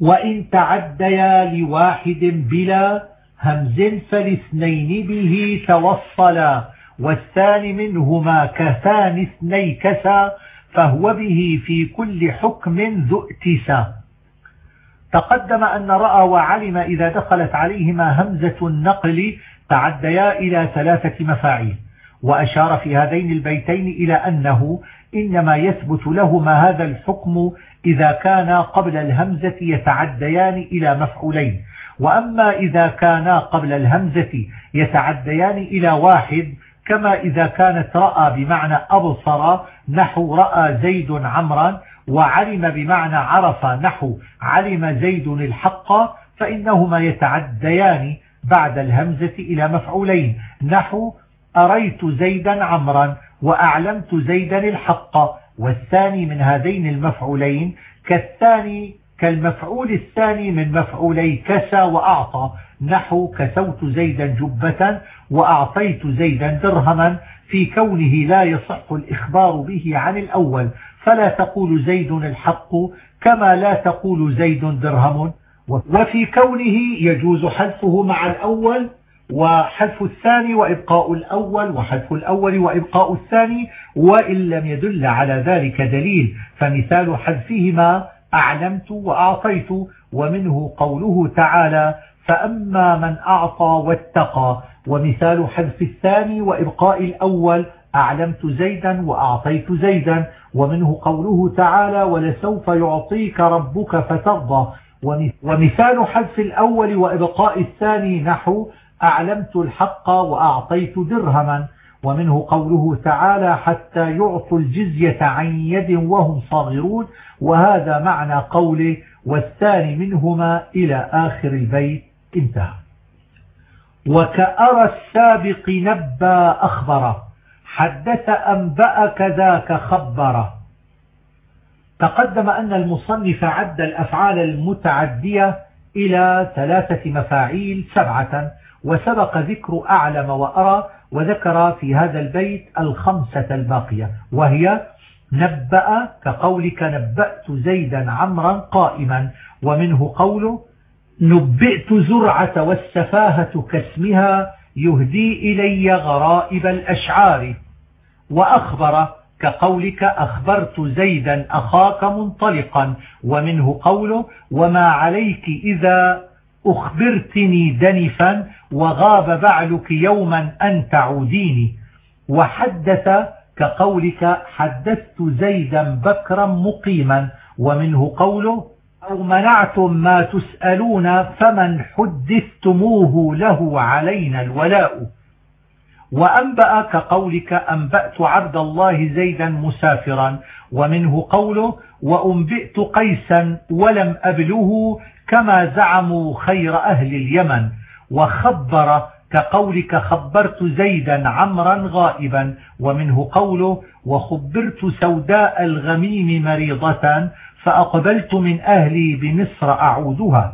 وإن تعديا لواحد بلا همز فالاثنين به توصلا والثاني منهما كثان اثني كسا فهو به في كل حكم ذو ائتسا تقدم أن رأى وعلم إذا دخلت عليهما همزة النقل تعديا إلى ثلاثة مفاعيل. وأشار في هذين البيتين إلى أنه إنما يثبت لهما هذا الحكم إذا كانا قبل الهمزة يتعديان إلى مفعولين. وأما إذا كانا قبل الهمزة يتعديان إلى واحد كما إذا كانت رأى بمعنى أبصر نحو رأى زيد عمرا وعلم بمعنى عرف نحو علم زيد الحق فإنهما يتعديان بعد الهمزة إلى مفعولين نحو أريت زيدا عمرا وأعلمت زيدا الحق. والثاني من هذين المفعولين كالثاني كالمفعول الثاني من مفعولي كسى وأعطى. نحو كسوت زيدا جبة وأعطيت زيدا درهما. في كونه لا يصح الإخبار به عن الأول. فلا تقول زيد الحق كما لا تقول زيد درهم. وفي كونه يجوز حذفه مع الأول وحذف الثاني وإبقاء الأول وحذف الأول وإبقاء الثاني وإن لم يدل على ذلك دليل فمثال حذفهما أعلمت وأعطيت ومنه قوله تعالى فأما من أعطى واتقى. ومثال حذف الثاني وإبقاء الأول أعلمت زيدا وأعطيت زيدا. ومنه قوله تعالى ولسوف يعطيك ربك فترضى. ومثال حذف الأول وإبقاء الثاني نحو أعلمت الحق وأعطيت درهما ومنه قوله تعالى حتى يعطوا الجزية عن يد وهم صاغرون وهذا معنى قوله والثاني منهما إلى آخر البيت. انتهى. وكأرى السابق نبى أخبره حدث أنبأ كذاك خبره. تقدم أن المصنف عد الأفعال المتعدية إلى ثلاثة مفاعيل سبعة وسبق ذكر أعلم وأرى وذكر في هذا البيت الخمسة الباقية وهي نبأ كقولك نبأت زيدا عمرا قائما ومنه قوله نبئت زرعة والسفاهة كاسمها يهدي إلي غرائب الأشعار وأخبر كقولك أخبرت زيدا أخاك منطلقا ومنه قوله وما عليك إذا أخبرتني دنفا وغاب بعلك يوما أن تعوديني وحدث كقولك حدثت زيدا بكرا مقيما ومنه قوله أو منعتم ما تسألون فمن حدثتموه له علينا الولاء وأنبأ كقولك أنبأت عبد الله زيدا مسافرا ومنه قوله وأنبئت قيسا ولم أبله كما زعموا خير أهل اليمن وخبر كقولك خبرت زيدا عمرا غائبا ومنه قوله وخبرت سوداء الغميم مريضة فأقبلت من أهلي بمصر أعودها.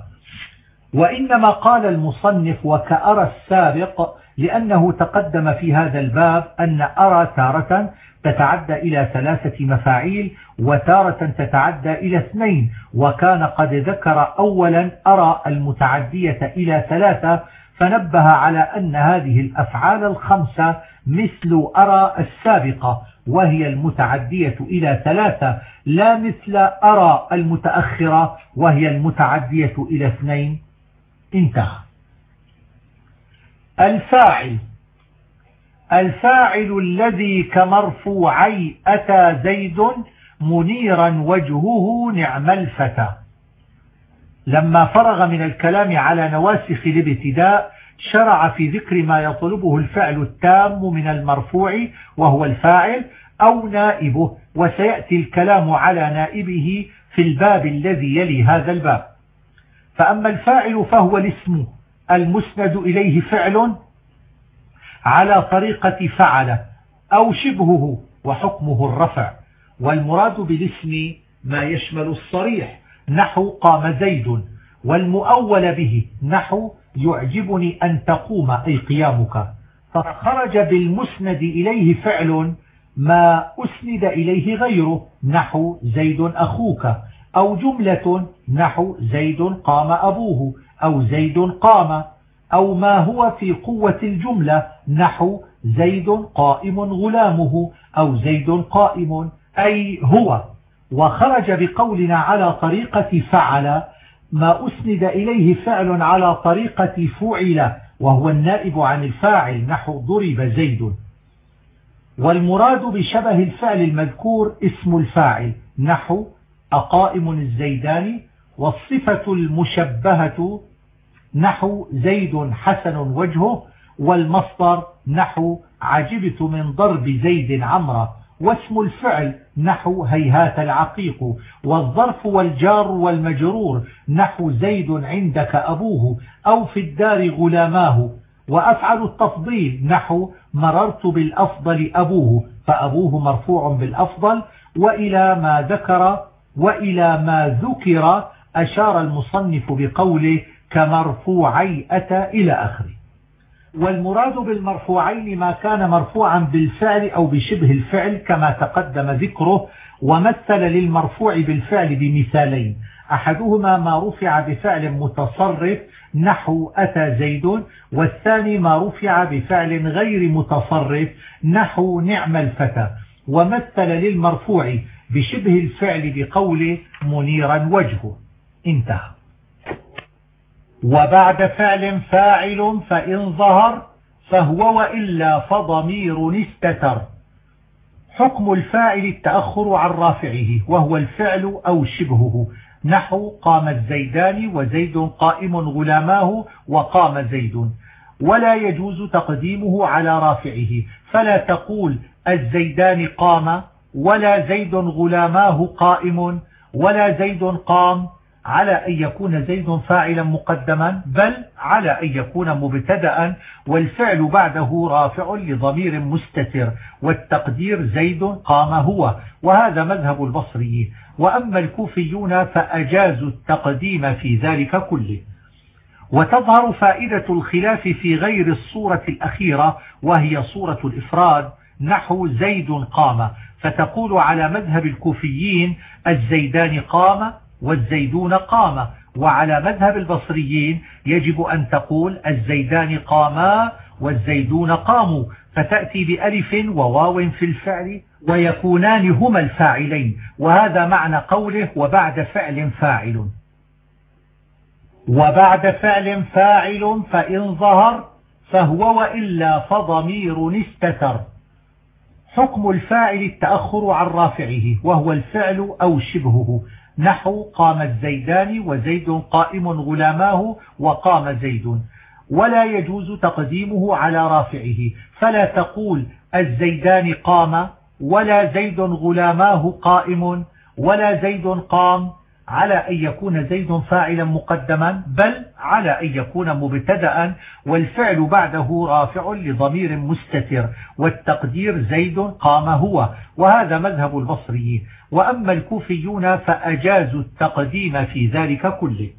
وإنما قال المصنف وكأرى السابق لأنه تقدم في هذا الباب أن أرى تارة تتعدى إلى ثلاثة مفاعيل وتارة تتعدى إلى اثنين وكان قد ذكر أولا أرى المتعدية إلى ثلاثة فنبه على أن هذه الأفعال الخمسة مثل أرى السابقة وهي المتعدية إلى ثلاثة لا مثل أرى المتأخرة وهي المتعدية إلى اثنين. انتهى. الفاعل الفاعل الذي كمرفوعي أتى زيد منيرا وجهه نعم الفتى. لما فرغ من الكلام على نواسخ الابتداء شرع في ذكر ما يطلبه الفعل التام من المرفوع وهو الفاعل أو نائبه وسيأتي الكلام على نائبه في الباب الذي يلي هذا الباب. فأما الفاعل فهو الاسم المسند إليه فعل على طريقة فعل أو شبهه وحكمه الرفع والمراد بالاسم ما يشمل الصريح نحو قام زيد والمؤول به نحو يعجبني أن تقوم أي قيامك. فخرج بالمسند إليه فعل ما أسند إليه غيره نحو زيد أخوك أو جملة نحو زيد قام أبوه أو زيد قام. أو ما هو في قوة الجملة نحو زيد قائم غلامه أو زيد قائم أي هو. وخرج بقولنا على طريقة فعل ما أسند إليه فعل على طريقة فعل وهو النائب عن الفاعل نحو ضرب زيد. والمراد بشبه الفعل المذكور اسم الفاعل نحو أقائم الزيدان والصفة المشبهة نحو زيد حسن وجهه والمصدر نحو عجبت من ضرب زيد عمرة واسم الفعل نحو هيهات العقيق والظرف والجار والمجرور نحو زيد عندك أبوه أو في الدار غلاماه. وأفعل التفضيل نحو مررت بالأفضل أبوه فأبوه مرفوع بالأفضل وإلى ما ذكر وإلى ما ذكر أشار المصنف بقوله كمرفوعي أتى إلى آخره. والمراد بالمرفوعين ما كان مرفوعا بالفعل أو بشبه الفعل كما تقدم ذكره ومثل للمرفوع بالفعل بمثالين. أحدهما ما رفع بفعل متصرف نحو أتى زيد والثاني ما رفع بفعل غير متصرف نحو نعم الفتى. ومثل للمرفوع بشبه الفعل بقوله منيرا وجهه. انتهى. وبعد فعل فاعل فإن ظهر فهو وإلا فضمير استتر. حكم الفاعل التأخر عن رافعه وهو الفعل أو شبهه. نحو قام الزيدان وزيد قائم غلاماه وقام زيد. ولا يجوز تقديمه على رافعه. فلا تقول الزيدان قام ولا زيد غلاماه قائم ولا زيد قام على أن يكون زيد فاعلا مقدما بل على أن يكون مبتدأ والفعل بعده رافع لضمير مستتر والتقدير زيد قام هو. وهذا مذهب البصري. وأما الكوفيون فأجازوا التقديم في ذلك كله. وتظهر فائدة الخلاف في غير الصورة الأخيرة وهي صورة الإفراد نحو زيد قام. فتقول على مذهب الكوفيين الزيدان قام والزيدون قام وعلى مذهب البصريين يجب أن تقول الزيدان قاما والزيدون قاموا. فتأتي بألف وواو في الفعل ويكونان هما الفاعلين. وهذا معنى قوله وبعد فعل فاعل. وبعد فعل فاعل فإن ظهر فهو وإلا فضمير استتر. حكم الفاعل التأخر عن رافعه وهو الفعل أو شبهه. نحو قام الزيدان وزيد قائم غلاماه وقام زيد. ولا يجوز تقديمه على رافعه. فلا تقول الزيدان قام ولا زيد غلاماه قائم ولا زيد قام على أن يكون زيد فاعلا مقدما بل على أن يكون مبتدا والفعل بعده رافع لضمير مستتر والتقدير زيد قام هو وهذا مذهب البصري وأما الكوفيون فأجازوا التقديم في ذلك كله.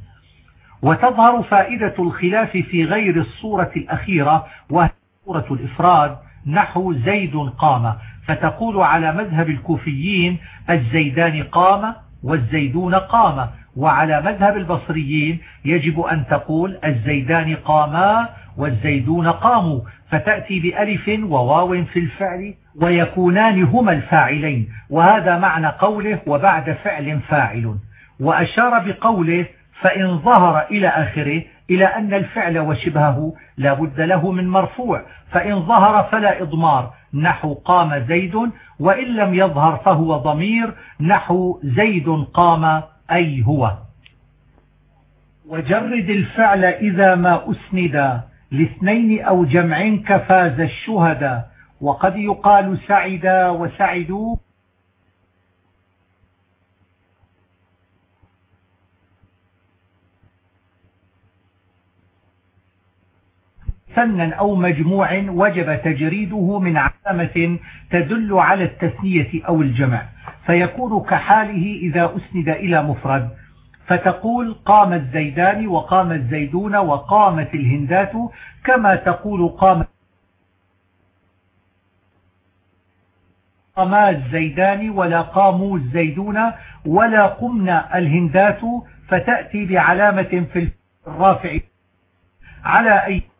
وتظهر فائدة الخلاف في غير الصورة الأخيرة وهي صورة الإفراد نحو زيد قام. فتقول على مذهب الكوفيين الزيدان قام والزيدون قام. وعلى مذهب البصريين يجب أن تقول الزيدان قاما والزيدون قاموا. فتأتي بألف وواو في الفعل ويكونان هما الفاعلين. وهذا معنى قوله وبعد فعل فاعل. وأشار بقوله فإن ظهر إلى آخره إلى أن الفعل وشبهه لا بد له من مرفوع. فإن ظهر فلا إضمار. نحو قام زيد وإن لم يظهر فهو ضمير نحو زيد قام أي هو. وجرد الفعل إذا ما أسند لاثنين أو جمع كفاز الشهداء وقد يقال سعدا وسعدوا فنا أو مجموع وجب تجريده من علامة تدل على التثنية أو الجمع. فيكون كحاله إذا أسند إلى مفرد. فتقول قام الزيدان وقام الزيدون وقامت الهندات كما تقول قام قاما الزيدان ولا قاموا الزيدون ولا قمنا الهندات. فتأتي بعلامة في الرافع على أي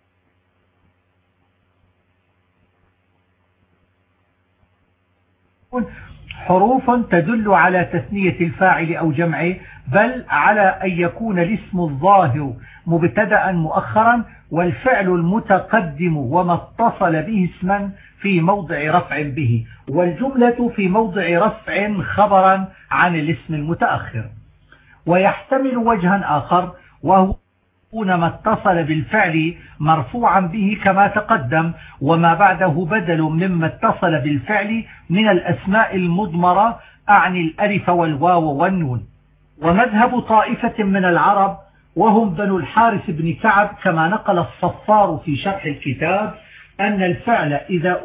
حروف تدل على تثنية الفاعل أو جمعه بل على أن يكون الاسم الظاهر مبتدأ مؤخرا والفعل المتقدم وما اتصل به اسما في موضع رفع به والجملة في موضع رفع خبرا عن الاسم المتأخر. ويحتمل وجها آخر وهو يكون ما اتصل بالفعل مرفوعا به كما تقدم وما بعده بدل مما اتصل بالفعل من الأسماء المضمرة أعني الألف والواو والنون. ومذهب طائفة من العرب وهم بنو الحارث بن كعب كما نقل الصفار في شرح الكتاب أن الفعل إذا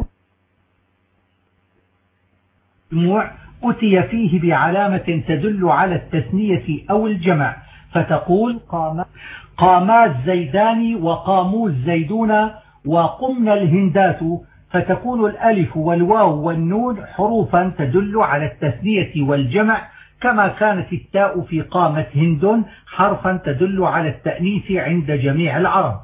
أتي فيه بعلامة تدل على التثنية أو الجمع. فتقول قام قاما الزيدان وقاموا الزيدون وقمنا الهندات فتكون الألف والواو والنون حروفا تدل على التثنية والجمع كما كانت التاء في قامت هند حرفا تدل على التأنيث عند جميع العرب.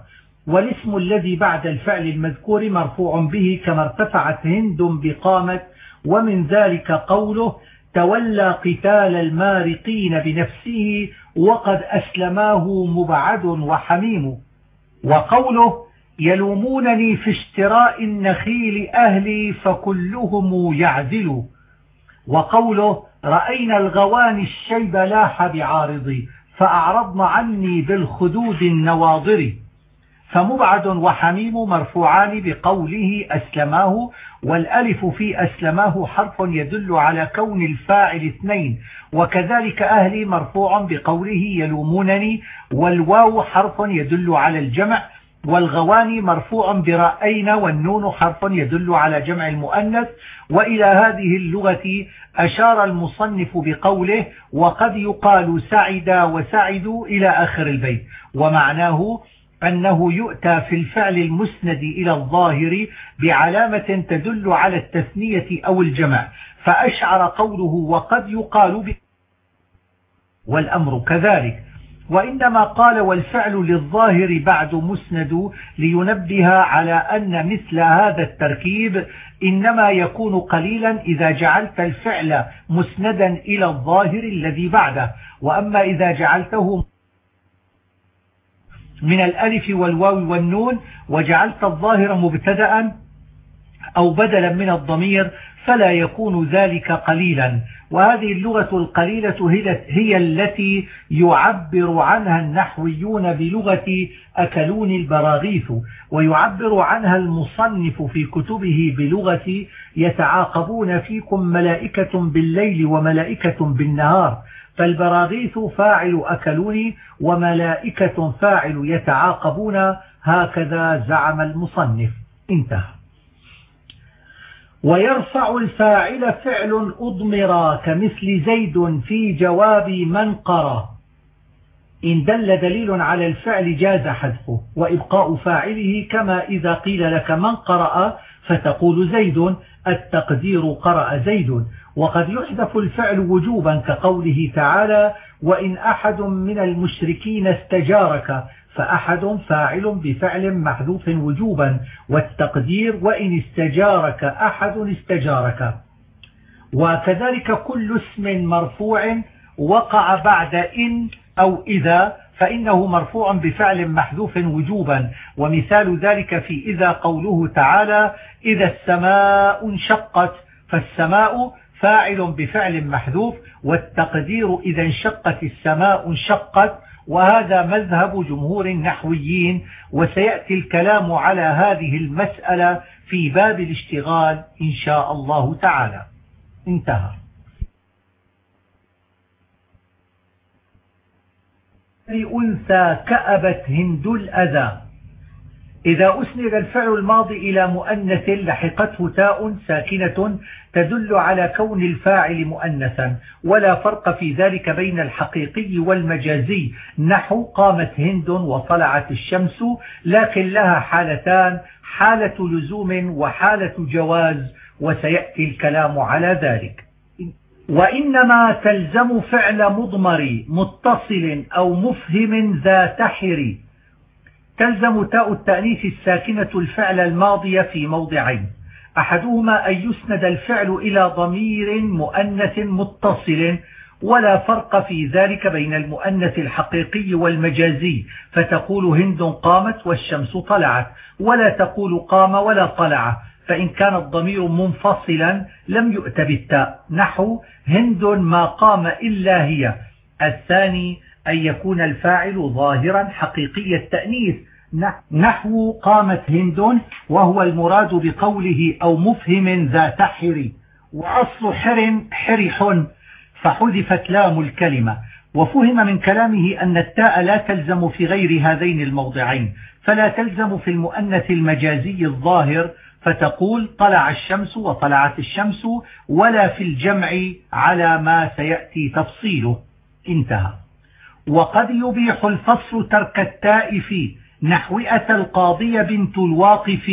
والاسم الذي بعد الفعل المذكور مرفوع به كما ارتفعت هند بقامت ومن ذلك قوله تولى قتال المارقين بنفسه وقد أسلماه مبعد وحميم وقوله يلومونني في اشتراء النخيل أهلي فكلهم يعزل وقوله رأينا الغواني الشيب لاح بعارضي فأعرضن عني بالخدود النواضر فمبعد وحميم مرفوعان بقوله أسلماه والألف في أسلماه حرف يدل على كون الفاعل اثنين وكذلك أهلي مرفوع بقوله يلومونني والواو حرف يدل على الجمع والغواني مرفوع برأين والنون حرف يدل على جمع المؤنث وإلى هذه اللغة أشار المصنف بقوله وقد يقال سعد وسعدوا إلى آخر البيت ومعناه أنه يؤتى في الفعل المسند إلى الظاهر بعلامة تدل على التثنية أو الجمع فأشعر قوله وقد يقال ب والأمر كذلك. وإنما قال والفعل للظاهر بعد مسند لينبه على أن مثل هذا التركيب إنما يكون قليلا إذا جعلت الفعل مسندا إلى الظاهر الذي بعده وأما إذا جعلته من الألف والواو والنون وجعلت الظاهر مبتدا أو بدلا من الضمير فلا يكون ذلك قليلا. وهذه اللغة القليلة هي التي يعبر عنها النحويون بلغة أكلون البراغيث ويعبر عنها المصنف في كتبه بلغة يتعاقبون فيكم ملائكة بالليل وملائكة بالنهار. فالبراغيث فاعل أكلوني وملائكة فاعل يتعاقبون هكذا زعم المصنف. انتهى. ويرفع الفاعل فعل أضمرا كمثل زيد في جواب من قرى إن دل دليل على الفعل جاز حذفه وإبقاء فاعله كما إذا قيل لك من قرأ فتقول زيد التقدير قرأ زيد. وقد يحذف الفعل وجوبا كقوله تعالى وإن أحد من المشركين استجارك فأحد فاعل بفعل محذوف وجوبا والتقدير وإن استجارك أحد استجارك وكذلك كل اسم مرفوع وقع بعد إن أو إذا فإنه مرفوع بفعل محذوف وجوبا. ومثال ذلك في إذا قوله تعالى إذا السماء انشقت فالسماء فاعل بفعل محذوف والتقدير إذا انشقت السماء انشقت وهذا مذهب جمهور النحويين. وسيأتي الكلام على هذه المسألة في باب الاشتغال إن شاء الله تعالى. انتهى. أنثى كأبت هند الأذى. إذا أسند الفعل الماضي إلى مؤنث لحقته تاء ساكنة تدل على كون الفاعل مؤنثا ولا فرق في ذلك بين الحقيقي والمجازي. نحو قامت هند وطلعت الشمس لكن لها حالتان حالة لزوم وحالة جواز وسيأتي الكلام على ذلك. وإنما تلزم فعل مضمر متصل أو مفهم ذا تحر. تلزم تاء التأنيث الساكنة الفعل الماضي في موضعين. أحدهما أن يسند الفعل إلى ضمير مؤنث متصل ولا فرق في ذلك بين المؤنث الحقيقي والمجازي. فتقول هند قامت والشمس طلعت ولا تقول قام ولا طلع. فإن كان الضمير منفصلا لم يؤت بالتاء. نحو هند ما قام إلا هي. الثاني أن يكون الفاعل ظاهرا حقيقي التأنيث. نحو قامت هند وهو المراد بقوله أو مفهم ذات حر. وأصل حر حرح. فحذفت لام الكلمة. وفهم من كلامه أن التاء لا تلزم في غير هذين الموضعين. فلا تلزم في المؤنث المجازي الظاهر فتقول طلع الشمس وطلعت الشمس ولا في الجمع على ما سيأتي تفصيله. انتهى. وقد يبيح الفصل ترك التاء في نحو أتى القاضية بنت الواقف.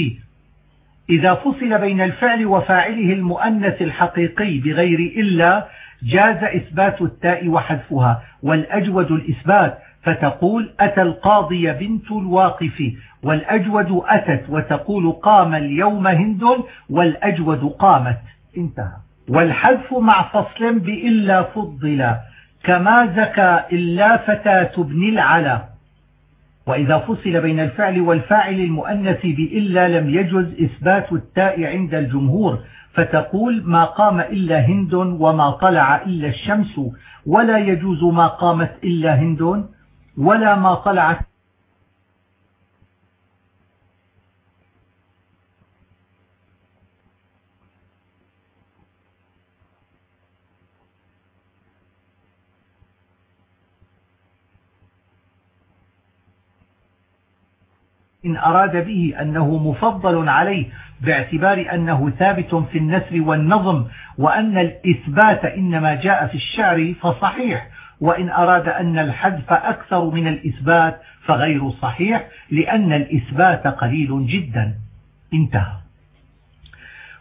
إذا فصل بين الفعل وفاعله المؤنث الحقيقي بغير إلا جاز إثبات التاء وحذفها والأجود الإثبات فتقول أتى القاضي بنت الواقف والأجود أتت وتقول قام اليوم هند والأجود قامت. انتهى. والحذف مع فصل بإلا فضل كما زكى إلا فتاة ابن العلا. وإذا فصل بين الفعل والفاعل المؤنث بإلا لم يجز إثبات التاء عند الجمهور فتقول ما قام إلا هند وما طلع إلا الشمس ولا يجوز ما قامت إلا هند. ولا ما طلعت إن أراد به أنه مفضل عليه باعتبار أنه ثابت في النسر والنظم وأن الإثبات إنما جاء في الشعر فصحيح. وإن أراد أن الحذف أكثر من الإثبات فغير صحيح لأن الإثبات قليل جدا. انتهى.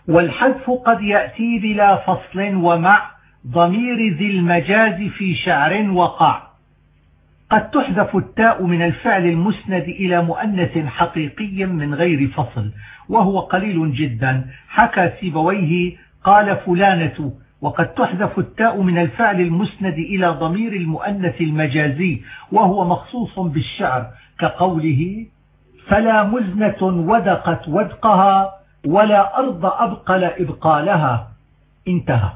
والحذف قد يأتي بلا فصل ومع ضمير ذي المجاز في شعر وقع. قد تحذف التاء من الفعل المسند إلى مؤنث حقيقي من غير فصل وهو قليل جدا. حكى سيبويه قال فلانة وقد تحذف التاء من الفعل المسند إلى ضمير المؤنث المجازي وهو مخصوص بالشعر كقوله فلا مزنة ودقت ودقها ولا أرض أبقل إبقالها. انتهى.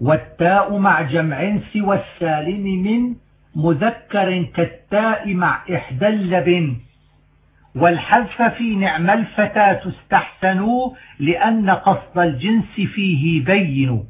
والتاء مع جمع سوى السالم من مذكر كالتاء مع إحدى اللبن والحذف في نعم الفتاة استحسنوا لأن قصد الجنس فيه بين.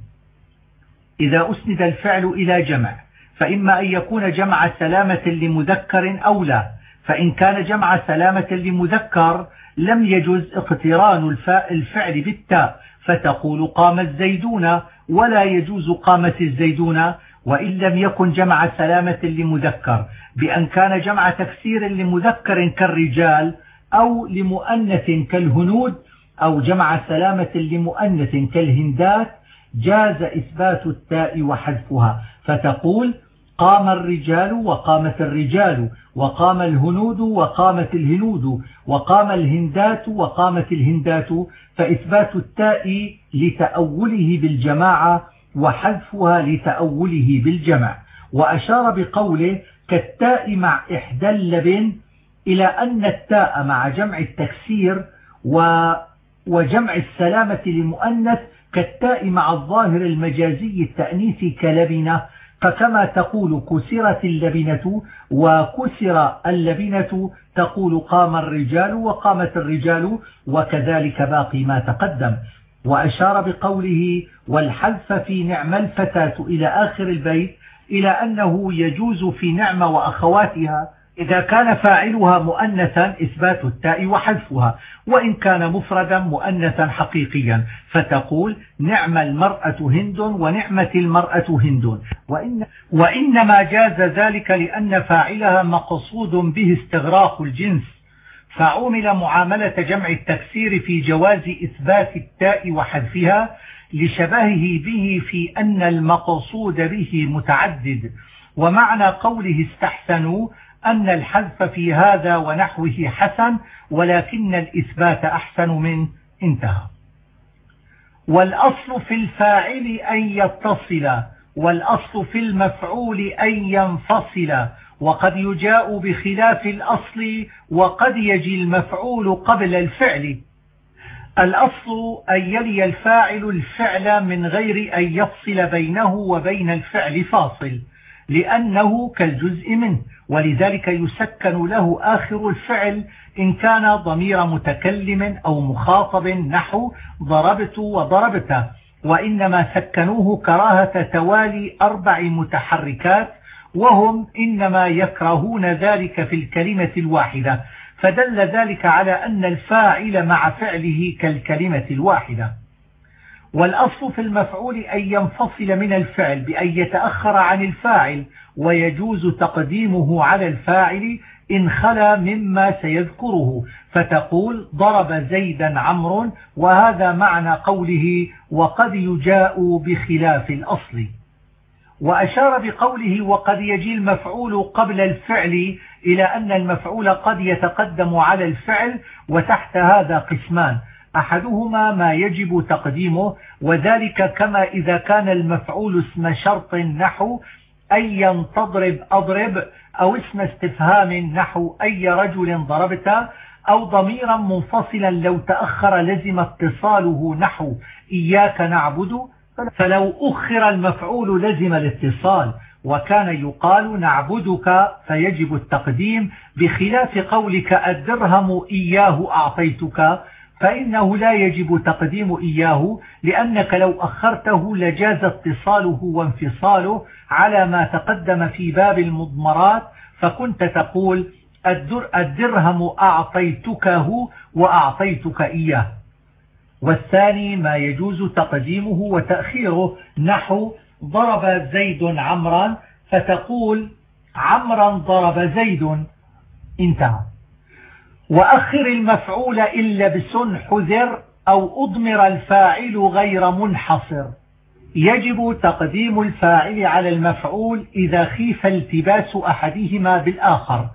إذا أسند الفعل إلى جمع فإما أن يكون جمع سلامة لمذكر أو لا فإن كان جمع سلامة لمذكر لم يجز اقتران الفعل بالتاء فتقول قام الزيدون ولا يجوز قامت الزيدون وإن لم يكن جمع سلامة لمذكر بأن كان جمع تكسير لمذكر كالرجال أو لمؤنث كالهنود أو جمع سلامة لمؤنث كالهندات جاز إثبات التاء وحذفها. فتقول قام الرجال وقامت الرجال وقام الهنود وقامت الهنود وقام الهندات وقامت الهندات. فإثبات التاء لتأوله بالجماعة وحذفها لتأوله بالجمع وأشار بقوله كالتاء مع إحدى اللبن إلى أن التاء مع جمع التكسير وجمع السلامة لمؤنث كالتاء مع الظاهر المجازي التأنيث كلبنة فكما تقول كسرت اللبنة وكسر اللبنة تقول قام الرجال وقامت الرجال وكذلك باقي ما تقدم. وأشار بقوله والحذف في نعم الفتاة إلى آخر البيت إلى أنه يجوز في نعمة وأخواتها إذا كان فاعلها مؤنثا إثبات التاء وحذفها وإن كان مفردا مؤنثا حقيقيا. فتقول نعم المرأة هند ونعمة المرأة هند. وإن وإنما جاز ذلك لأن فاعلها مقصود به استغراق الجنس. فعمل معاملة جمع التكسير في جواز إثبات التاء وحذفها لشبهه به في أن المقصود به متعدد. ومعنى قوله استحسنوا أن الحذف في هذا ونحوه حسن ولكن الإثبات أحسن من انتهى. والأصل في الفاعل أن يتصل والأصل في المفعول أن ينفصل وقد يجاء بخلاف الأصل وقد يجي المفعول قبل الفعل. الأصل أن يلي الفاعل الفعل من غير أن يفصل بينه وبين الفعل فاصل. لأنه كالجزء منه ولذلك يسكن له آخر الفعل إن كان ضمير متكلم أو مخاطب نحو ضربت وضربت وإنما سكنوه كراهة توالي أربع متحركات وهم إنما يكرهون ذلك في الكلمة الواحدة. فدل ذلك على أن الفاعل مع فعله كالكلمة الواحدة. والأصل في المفعول أن ينفصل من الفعل بأن يتأخر عن الفاعل ويجوز تقديمه على الفاعل إن خلا مما سيذكره. فتقول ضرب زيدا عمرو وهذا معنى قوله وقد يجاء بخلاف الأصل. وأشار بقوله وقد يجي المفعول قبل الفعل إلى أن المفعول قد يتقدم على الفعل وتحت هذا قسمان. أحدهما ما يجب تقديمه وذلك كما إذا كان المفعول اسم شرط نحو أيا تضرب أضرب أو اسم استفهام نحو أي رجل ضربت أو ضميرا منفصلا لو تأخر لزم اتصاله نحو إياك نعبد فلو أخر المفعول لزم الاتصال وكان يقال نعبدك فيجب التقديم بخلاف قولك الدرهم إياه أعطيتك. فإنه لا يجب تقديم إياه لأنك لو أخرته لجاز اتصاله وانفصاله على ما تقدم في باب المضمرات فكنت تقول الدرهم أعطيتكه وأعطيتك إياه. والثاني ما يجوز تقديمه وتأخيره نحو ضرب زيد عمرا فتقول عمرا ضرب زيد انتهى. وأخر المفعول إلا بسن حذر أو أضمر الفاعل غير منحصر. يجب تقديم الفاعل على المفعول إذا خيف التباس أحدهما بالآخر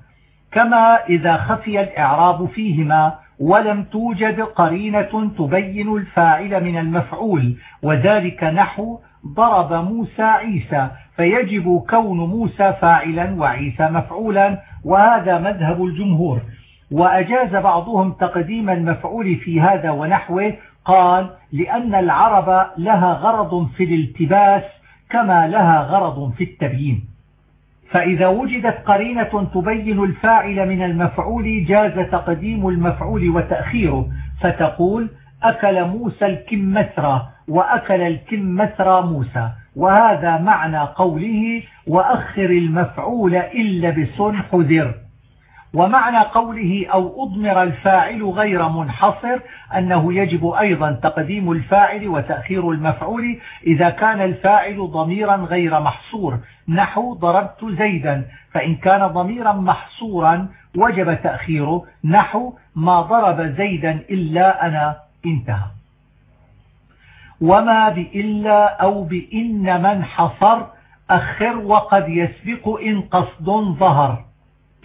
كما إذا خفي الإعراب فيهما ولم توجد قرينة تبين الفاعل من المفعول وذلك نحو ضرب موسى عيسى فيجب كون موسى فاعلا وعيسى مفعولا وهذا مذهب الجمهور. وأجاز بعضهم تقديم المفعول في هذا ونحوه قال لأن العرب لها غرض في الالتباس كما لها غرض في التبيين. فإذا وجدت قرينة تبين الفاعل من المفعول جاز تقديم المفعول وتأخيره فتقول أكل موسى الكمثرى وأكل الكمثرى موسى. وهذا معنى قوله وأخر المفعول إلا بصن حذر ومعنى قوله أو أضمر الفاعل غير منحصر أنه يجب أيضا تقديم الفاعل وتأخير المفعول إذا كان الفاعل ضميرا غير محصور. نحو ضربت زيدا فإن كان ضميرا محصورا وجب تأخيره. نحو ما ضرب زيدا إلا أنا انتهى. وما بإلا أو بإن من حصر أخر وقد يسبق إن قصد ظهر.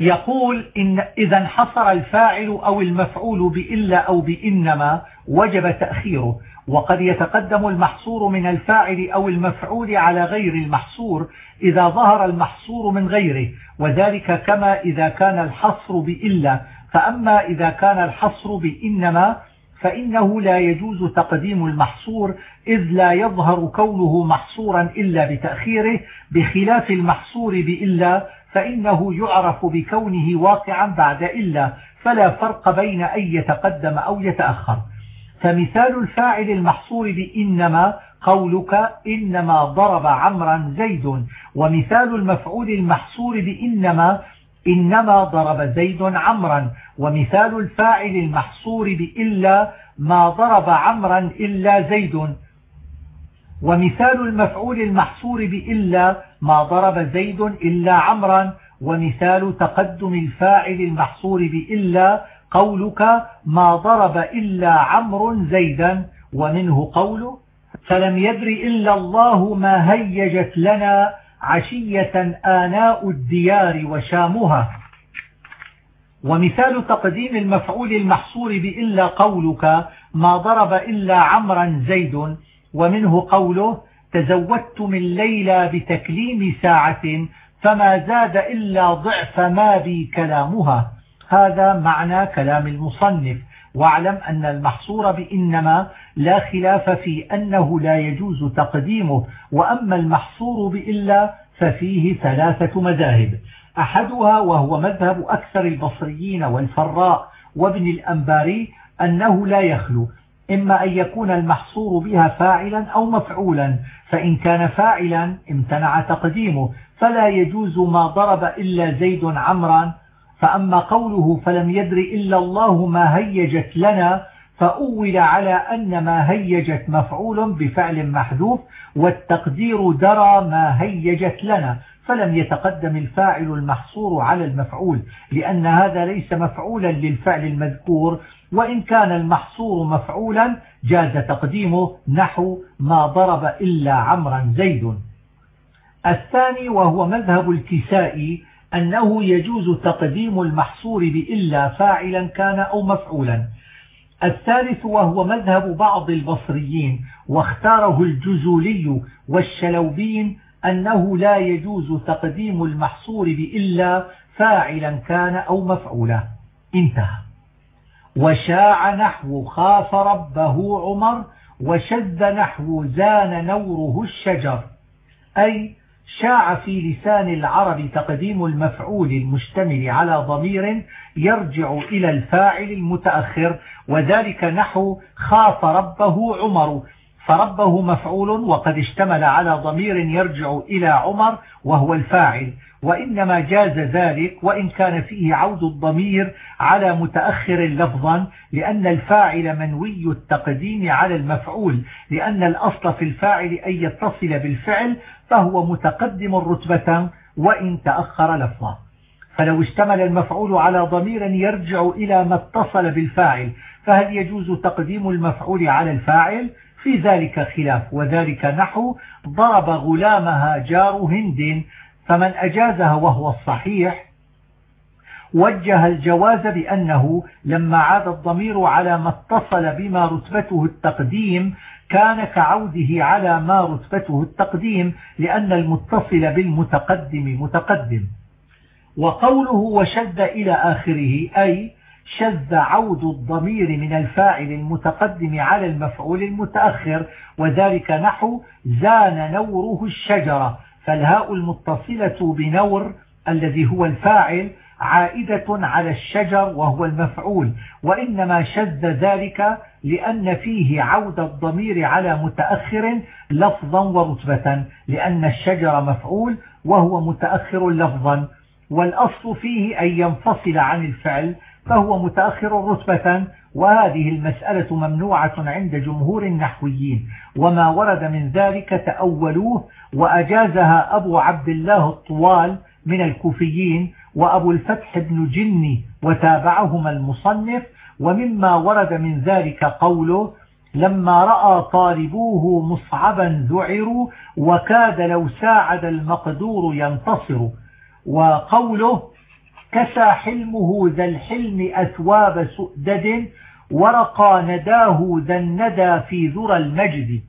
يقول إن إذا انحصر الفاعل أو المفعول بإلا أو بإنما وجب تأخيره. وقد يتقدم المحصور من الفاعل أو المفعول على غير المحصور إذا ظهر المحصور من غيره. وذلك كما إذا كان الحصر بإلا. فأما إذا كان الحصر بإنما فإنه لا يجوز تقديم المحصور إذ لا يظهر كونه محصورا إلا بتأخيره بخلاف المحصور بإلا فإنه يعرف بكونه واقعا بعد إلا فلا فرق بين أن يتقدم أو يتأخر. فمثال الفاعل المحصور بإنما قولك إنما ضرب عمرا زيد. ومثال المفعول المحصور بإنما إنما ضرب زيد عمرا. ومثال الفاعل المحصور بإلا ما ضرب عمرا إلا زيد. ومثال المفعول المحصور بإلا ما ضرب زيد إلا عمرا ومثال تقدم الفاعل المحصور بإلا قولك ما ضرب إلا عمر زيدا ومنه قوله فلم يدر إلا الله ما هيجت لنا عشية آناء الديار وشامها. ومثال تقديم المفعول المحصور بإلا قولك ما ضرب إلا عمرا زيد ومنه قوله تزودت من ليلى بتكليم ساعة فما زاد إلا ضعف ما بي كلامها. هذا معنى كلام المصنف. واعلم أن المحصور بإنما لا خلاف في أنه لا يجوز تقديمه وأما المحصور بإلا ففيه ثلاثة مذاهب. أحدها وهو مذهب أكثر البصريين والفراء وابن الأنباري أنه لا يخلو إما أن يكون المحصور بها فاعلا أو مفعولا فإن كان فاعلا امتنع تقديمه. فلا يجوز ما ضرب إلا زيد عمرا. فأما قوله فلم يدر إلا الله ما هيجت لنا فأول على أن ما هيجت مفعول بفعل محذوف والتقدير درى ما هيجت لنا. فلم يتقدم الفاعل المحصور على المفعول لأن هذا ليس مفعولا للفعل المذكور. وإن كان المحصور مفعولا جاز تقديمه نحو ما ضرب إلا عمرا زيد. الثاني وهو مذهب الكسائي أنه يجوز تقديم المحصور بإلا فاعلا كان أو مفعولا. الثالث وهو مذهب بعض البصريين واختاره الجزولي والشلوبين أنه لا يجوز تقديم المحصور بإلا فاعلا كان أو مفعولا. انتهى. وشاع نحو خاف ربه عمر وشذ نحو زان نوره الشجر. أي شاع في لسان العرب تقديم المفعول المشتمل على ضمير يرجع إلى الفاعل المتأخر وذلك نحو خاف ربه عمر. فربه مفعول وقد اشتمل على ضمير يرجع إلى عمر وهو الفاعل. وإنما جاز ذلك وإن كان فيه عود الضمير على متأخر لفظا لأن الفاعل منوي التقديم على المفعول لأن الأصل في الفاعل أن يتصل بالفعل فهو متقدم رتبة وإن تأخر لفظا. فلو اشتمل المفعول على ضمير يرجع إلى ما اتصل بالفاعل. فهل يجوز تقديم المفعول على الفاعل؟ في ذلك خلاف وذلك نحو ضرب غلامها جار هند فمن أجازها وهو الصحيح وجه الجواز بأنه لما عاد الضمير على ما اتصل بما رتبته التقديم كان كعوده على ما رتبته التقديم لأن المتصل بالمتقدم متقدم. وقوله وشد إلى آخره أي شذ عود الضمير من الفاعل المتقدم على المفعول المتأخر وذلك نحو زان نوره الشجرة. فالهاء المتصلة بنور الذي هو الفاعل عائدة على الشجر وهو المفعول وإنما شذ ذلك لأن فيه عود الضمير على متأخر لفظا ورتبة لأن الشجر مفعول وهو متأخر لفظا والأصل فيه أن ينفصل عن الفعل فهو متأخر رتبة وهذه المسألة ممنوعة عند جمهور النحويين وما ورد من ذلك تأولوه وأجازها أبو عبد الله الطوال من الكوفيين وأبو الفتح بن جني وتابعهما المصنف ومما ورد من ذلك قوله لما رأى طالبوه مصعبا ذعروا وكاد لو ساعد المقدور ينتصر وقوله كسى حلمه ذا الحلم أثواب سؤدد ورقى نداه ذا الندى في ذرى المجد.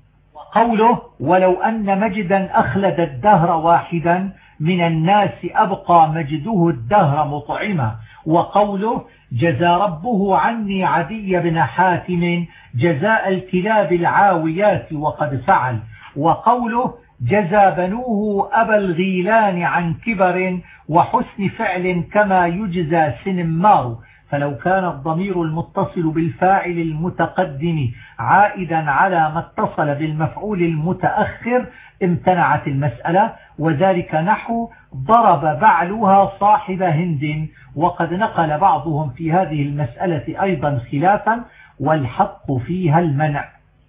قوله ولو أن مجدا أخلد الدهر واحدا من الناس أبقى مجده الدهر مطعما. وقوله جزى ربه عني عدي بن حاتم جزاء الكلاب العاويات وقد فعل. وقوله جزى بنوه أبا الغيلان عن كبر وحسن فعل كما يجزى سنمار فلو كان الضمير المتصل بالفاعل المتقدم عائدا على ما اتصل بالمفعول المتأخر امتنعت المسألة وذلك نحو ضرب بعلها صاحب هند. وقد نقل بعضهم في هذه المسألة أيضا خلافا والحق فيها المنع.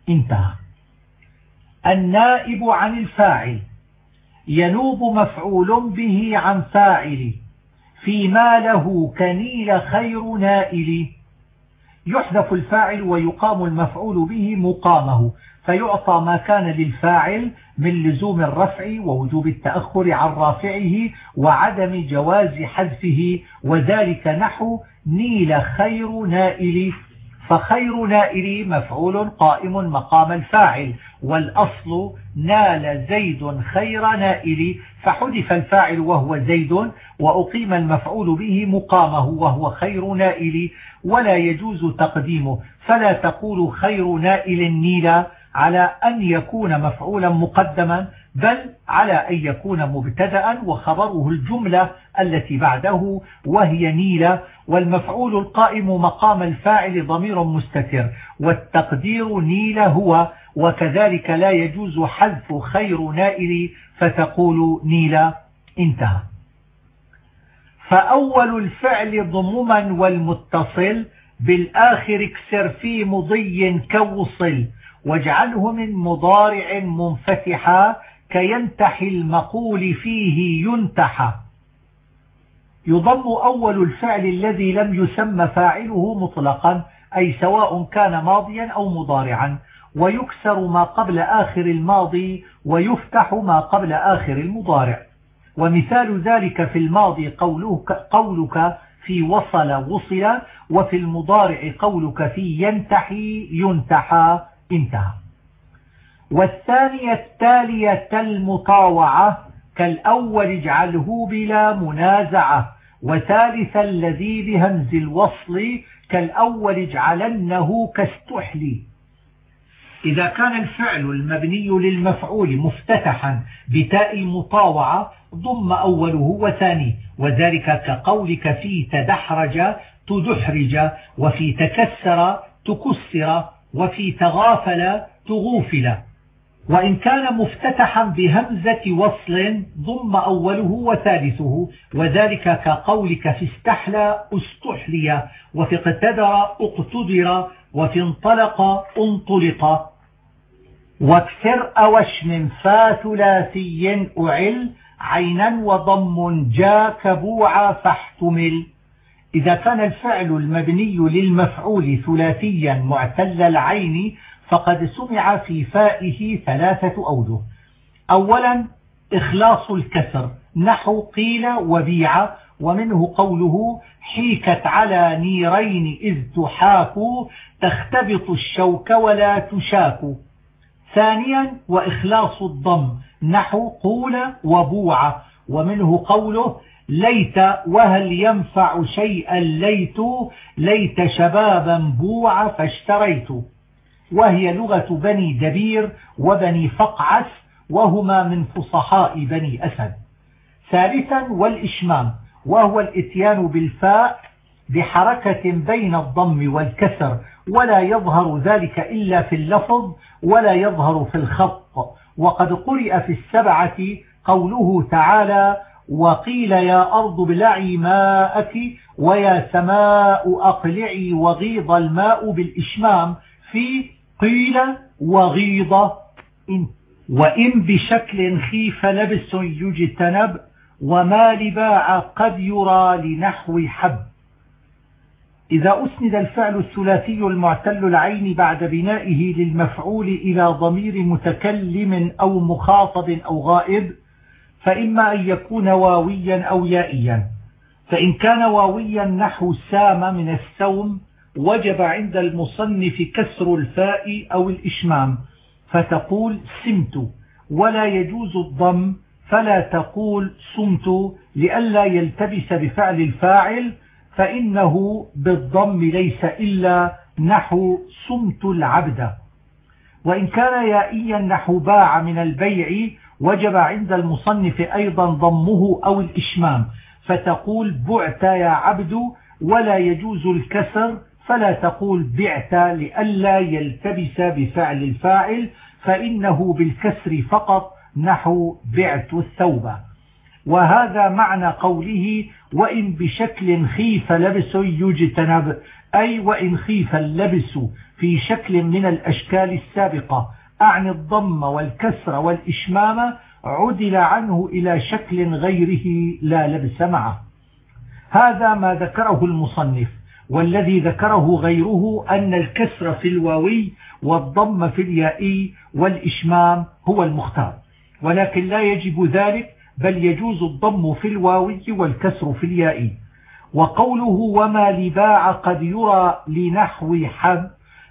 انتهى. النائب عن الفاعل. ينوب مفعول به عن فاعل. فيما له كنيل خير نائل. يحذف الفاعل ويقام المفعول به مقامه. فيعطى ما كان للفاعل من لزوم الرفع ووجوب التأخر عن رافعه وعدم جواز حذفه. وذلك نحو نيل خير نائل. فخير نائل مفعول قائم مقام الفاعل. والأصل نال زيد خير نائل فحذف الفاعل وهو زيد وأقيم المفعول به مقامه وهو خير نائل. ولا يجوز تقديمه فلا تقول خير نائل نيلا على أن يكون مفعولا مقدما بل على أن يكون مبتدأ وخبره الجملة التي بعده وهي نيلة. والمفعول القائم مقام الفاعل ضمير مستتر والتقدير نيل هو وكذلك لا يجوز حذف خير نائل فتقول نيلة انتهى. فأول الفعل ضمما والمتصل بالآخر اكسر في مضي كوصل واجعله من مضارع منفتحا كينتحي المقول فيه ينتحى. يضم أول الفعل الذي لم يسمى فاعله مطلقا أي سواء كان ماضيا أو مضارعا. ويكسر ما قبل آخر الماضي ويفتح ما قبل آخر المضارع. ومثال ذلك في الماضي قولك, قولك في وصل وصل وفي المضارع قولك في ينتحي ينتحى انتهى. والثانية التالية المطاوعة كالأول اجعله بلا منازعة. وثالث الذي بهمز الوصل كالأول اجعلنه كاستحلي. إذا كان الفعل المبني للمفعول مفتتحا بتاء المطاوعة ضم أوله وثانيه وذلك كقولك في تدحرج تدحرج وفي تكسر تكسر وفي تغافل تغوفل. وإن كان مفتتحا بهمزة وصل ضم أوله وثالثه وذلك كقولك في استحلى استحلي وفي اقتدر اقتدر وفي انطلق انطلق. وأكثر أوشم فا ثلاثي أعل عينا وضم جا كبوعا فاحتمل. إذا كان الفعل المبني للمفعول ثلاثيا معتل العين فقد سمع في فائه ثلاثة أوجه. أولا إخلاص الكسر نحو قيل وبيع ومنه قوله حيكت على نيرين إذ تحاك تختبط الشوك ولا تشاك ثانيا وإخلاص الضم نحو قول وبوع ومنه قوله ليت وهل ينفع شيئا ليت ليت شبابا بوع فاشتريت. وهي لغة بني دبير وبني فقعس وهما من فصحاء بني أسد. ثالثا والإشمام وهو الإتيان بالفاء بحركة بين الضم والكسر. ولا يظهر ذلك إلا في اللفظ ولا يظهر في الخط. وقد قرئ في السبعة قوله تعالى وقيل يا أرض بلعي ماءك ويا سماء أقلعي وغيض الماء بالإشمام في قيل وغيض إن. وإن بشكل خيف لبس يجتنب وما لباع قد يرى لنحو حب. إذا أسند الفعل الثلاثي المعتل العين بعد بنائه للمفعول إلى ضمير متكلم أو مخاطب أو غائب فإما أن يكون واويا أو يائيا. فإن كان واويا نحو سام من السوم وجب عند المصنف كسر الفاء أو الإشمام. فتقول سمت ولا يجوز الضم فلا تقول سمت لئلا يلتبس بفعل الفاعل فإنه بالضم ليس إلا نحو سمت العبد. وإن كان يائيا نحو باع من البيع وجب عند المصنف أيضا ضمه أو الإشمام. فتقول بعت يا عبد ولا يجوز الكسر فلا تقول بعت لئلا يلتبس بفعل الفاعل فإنه بالكسر فقط نحو بعت الثوب. وهذا معنى قوله وإن بشكل خيف لبس يجتنب أي وإن خيف اللبس في شكل من الأشكال السابقة أعني الضم والكسر والإشمام عدل عنه إلى شكل غيره لا لبس معه. هذا ما ذكره المصنف والذي ذكره غيره أن الكسر في الواوي والضم في اليائي والإشمام هو المختار. ولكن لا يجب ذلك بل يجوز الضم في الواوي والكسر في الياء. وقوله وما لباع قد يرى لنحو حب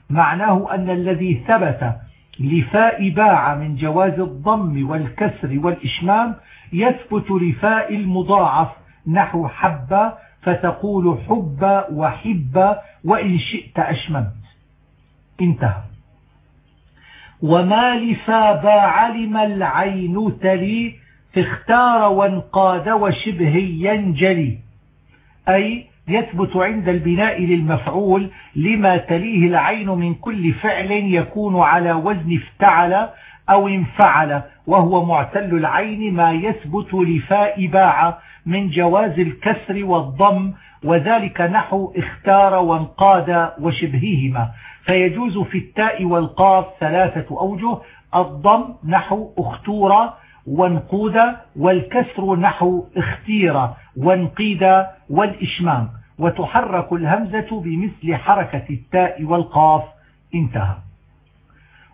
معناه أن الذي ثبت لفاء باع من جواز الضم والكسر والإشمام يثبت لفاء المضاعف نحو حب فتقول حب وحب وإن شئت أشممت. انتهى. وما لفا باع لم العين تلي اختار وانقاد وشبه ينجلي أي يثبت عند البناء للمفعول لما تليه العين من كل فعل يكون على وزن افتعل أو انفعل وهو معتل العين ما يثبت لفاء باع من جواز الكسر والضم وذلك نحو اختار وانقاد وشبههما. فيجوز في التاء والقاف ثلاثة أوجه الضم نحو أختور وانقود والكسر نحو اختير وانقيد والإشمام. وتحرك الهمزة بمثل حركة التاء والقاف. انتهى.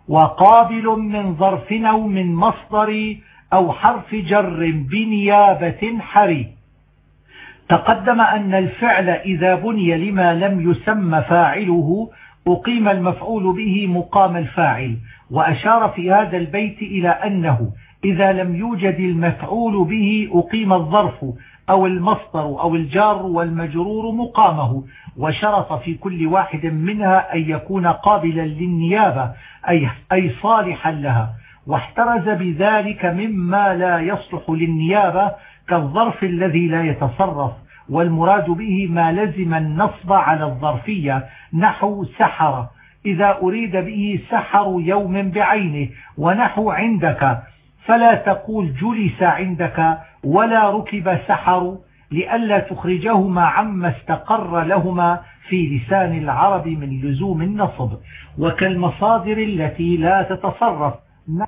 وقابل من ظرف أو من مصدر أو حرف جر بنيابة حري. تقدم أن الفعل إذا بني لما لم يسمى فاعله أقيم المفعول به مقام الفاعل. وأشار في هذا البيت إلى أنه إذا لم يوجد المفعول به أقيم الظرف أو المصدر أو الجار والمجرور مقامه وشرط في كل واحد منها أن يكون قابلا للنيابة أي, أي صالحا لها. واحترز بذلك مما لا يصلح للنيابة كالظرف الذي لا يتصرف والمراد به ما لزم النصب على الظرفية نحو سحر. إذا أريد به سحر يوم بعينه ونحو عندك فلا تقول جلس عندك ولا ركب سحر لئلا تخرجهما عما استقر لهما في لسان العرب من لزوم النصب. وكالمصادر التي لا تتصرف.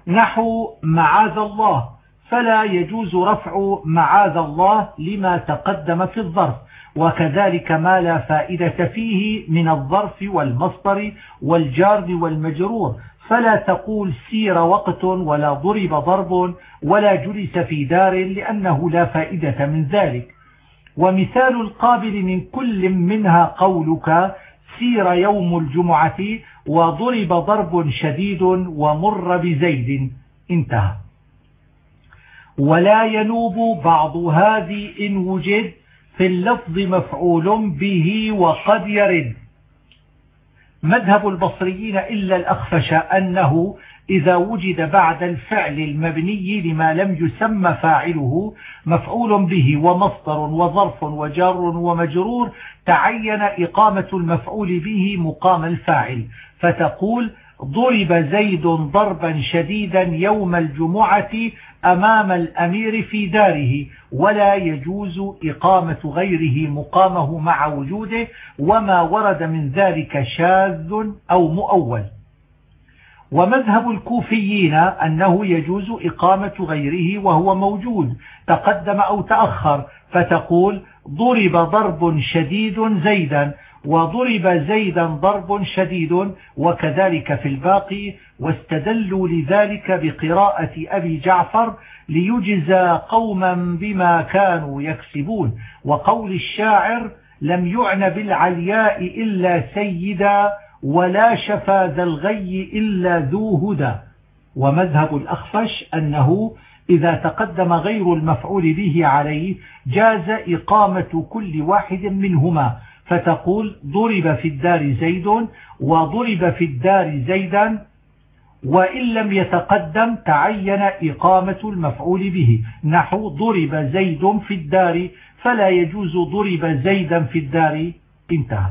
نحو معاذ الله. فلا يجوز رفع معاذ الله لما تقدم في الظرف. وكذلك ما لا فائدة فيه من الظرف والمصدر والجار والمجرور. فلا تقول سير وقت ولا ضرب ضرب ولا جلس في دار لأنه لا فائدة من ذلك. ومثال القابل من كل منها قولك سير يوم الجمعة وضرب ضرب شديد ومر بزيد. انتهى. ولا ينوب بعض هذه إن وجد في اللفظ مفعول به وقد يرد. مذهب البصريين إلا الأخفش أنه إذا وجد بعد الفعل المبني لما لم يسمى فاعله مفعول به ومصدر وظرف وجار ومجرور تعين إقامة المفعول به مقام الفاعل. فتقول ضرب زيد ضربا شديدا يوم الجمعة أمام الأمير في داره ولا يجوز إقامة غيره مقامه مع وجوده وما ورد من ذلك شاذ أو مؤول. ومذهب الكوفيين أنه يجوز إقامة غيره وهو موجود تقدم أو تأخر فتقول ضرب ضرب شديد زيدا وضرب زيدا ضرب شديد وكذلك في الباقي واستدلوا لذلك بقراءة أبي جعفر ليجزى قوما بما كانوا يكسبون. وقول الشاعر لم يعن بالعلياء إلا سيدا ولا شفا ذا الغي إلا ذو هدى. ومذهب الأخفش أنه إذا تقدم غير المفعول به عليه جاز إقامة كل واحد منهما. فتقول ضرب في الدار زيد وضرب في الدار زيدا وإن لم يتقدم تعين إقامة المفعول به. نحو ضرب زيد في الدار فلا يجوز ضرب زيدا في الدار. انتهى.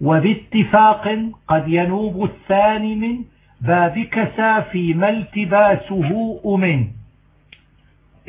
وباتفاق قد ينوب الثاني من باب كسى فيما التباسه أمن.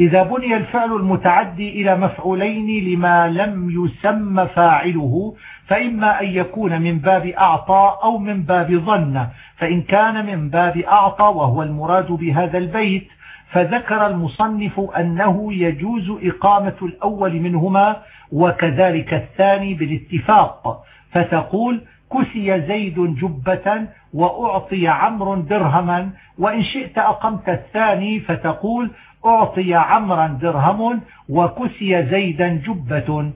إذا بني الفعل المتعدي إلى مفعولين لما لم يسم فاعله فإما أن يكون من باب أعطى أو من باب ظن فإن كان من باب أعطى وهو المراد بهذا البيت. فذكر المصنف أنه يجوز إقامة الأول منهما وكذلك الثاني بالاتفاق. فتقول كسي زيد جبة وأعطي عمرو درهما وإن شئت أقمت الثاني فتقول أعطي عمرا درهم وكسي زيدا جبة.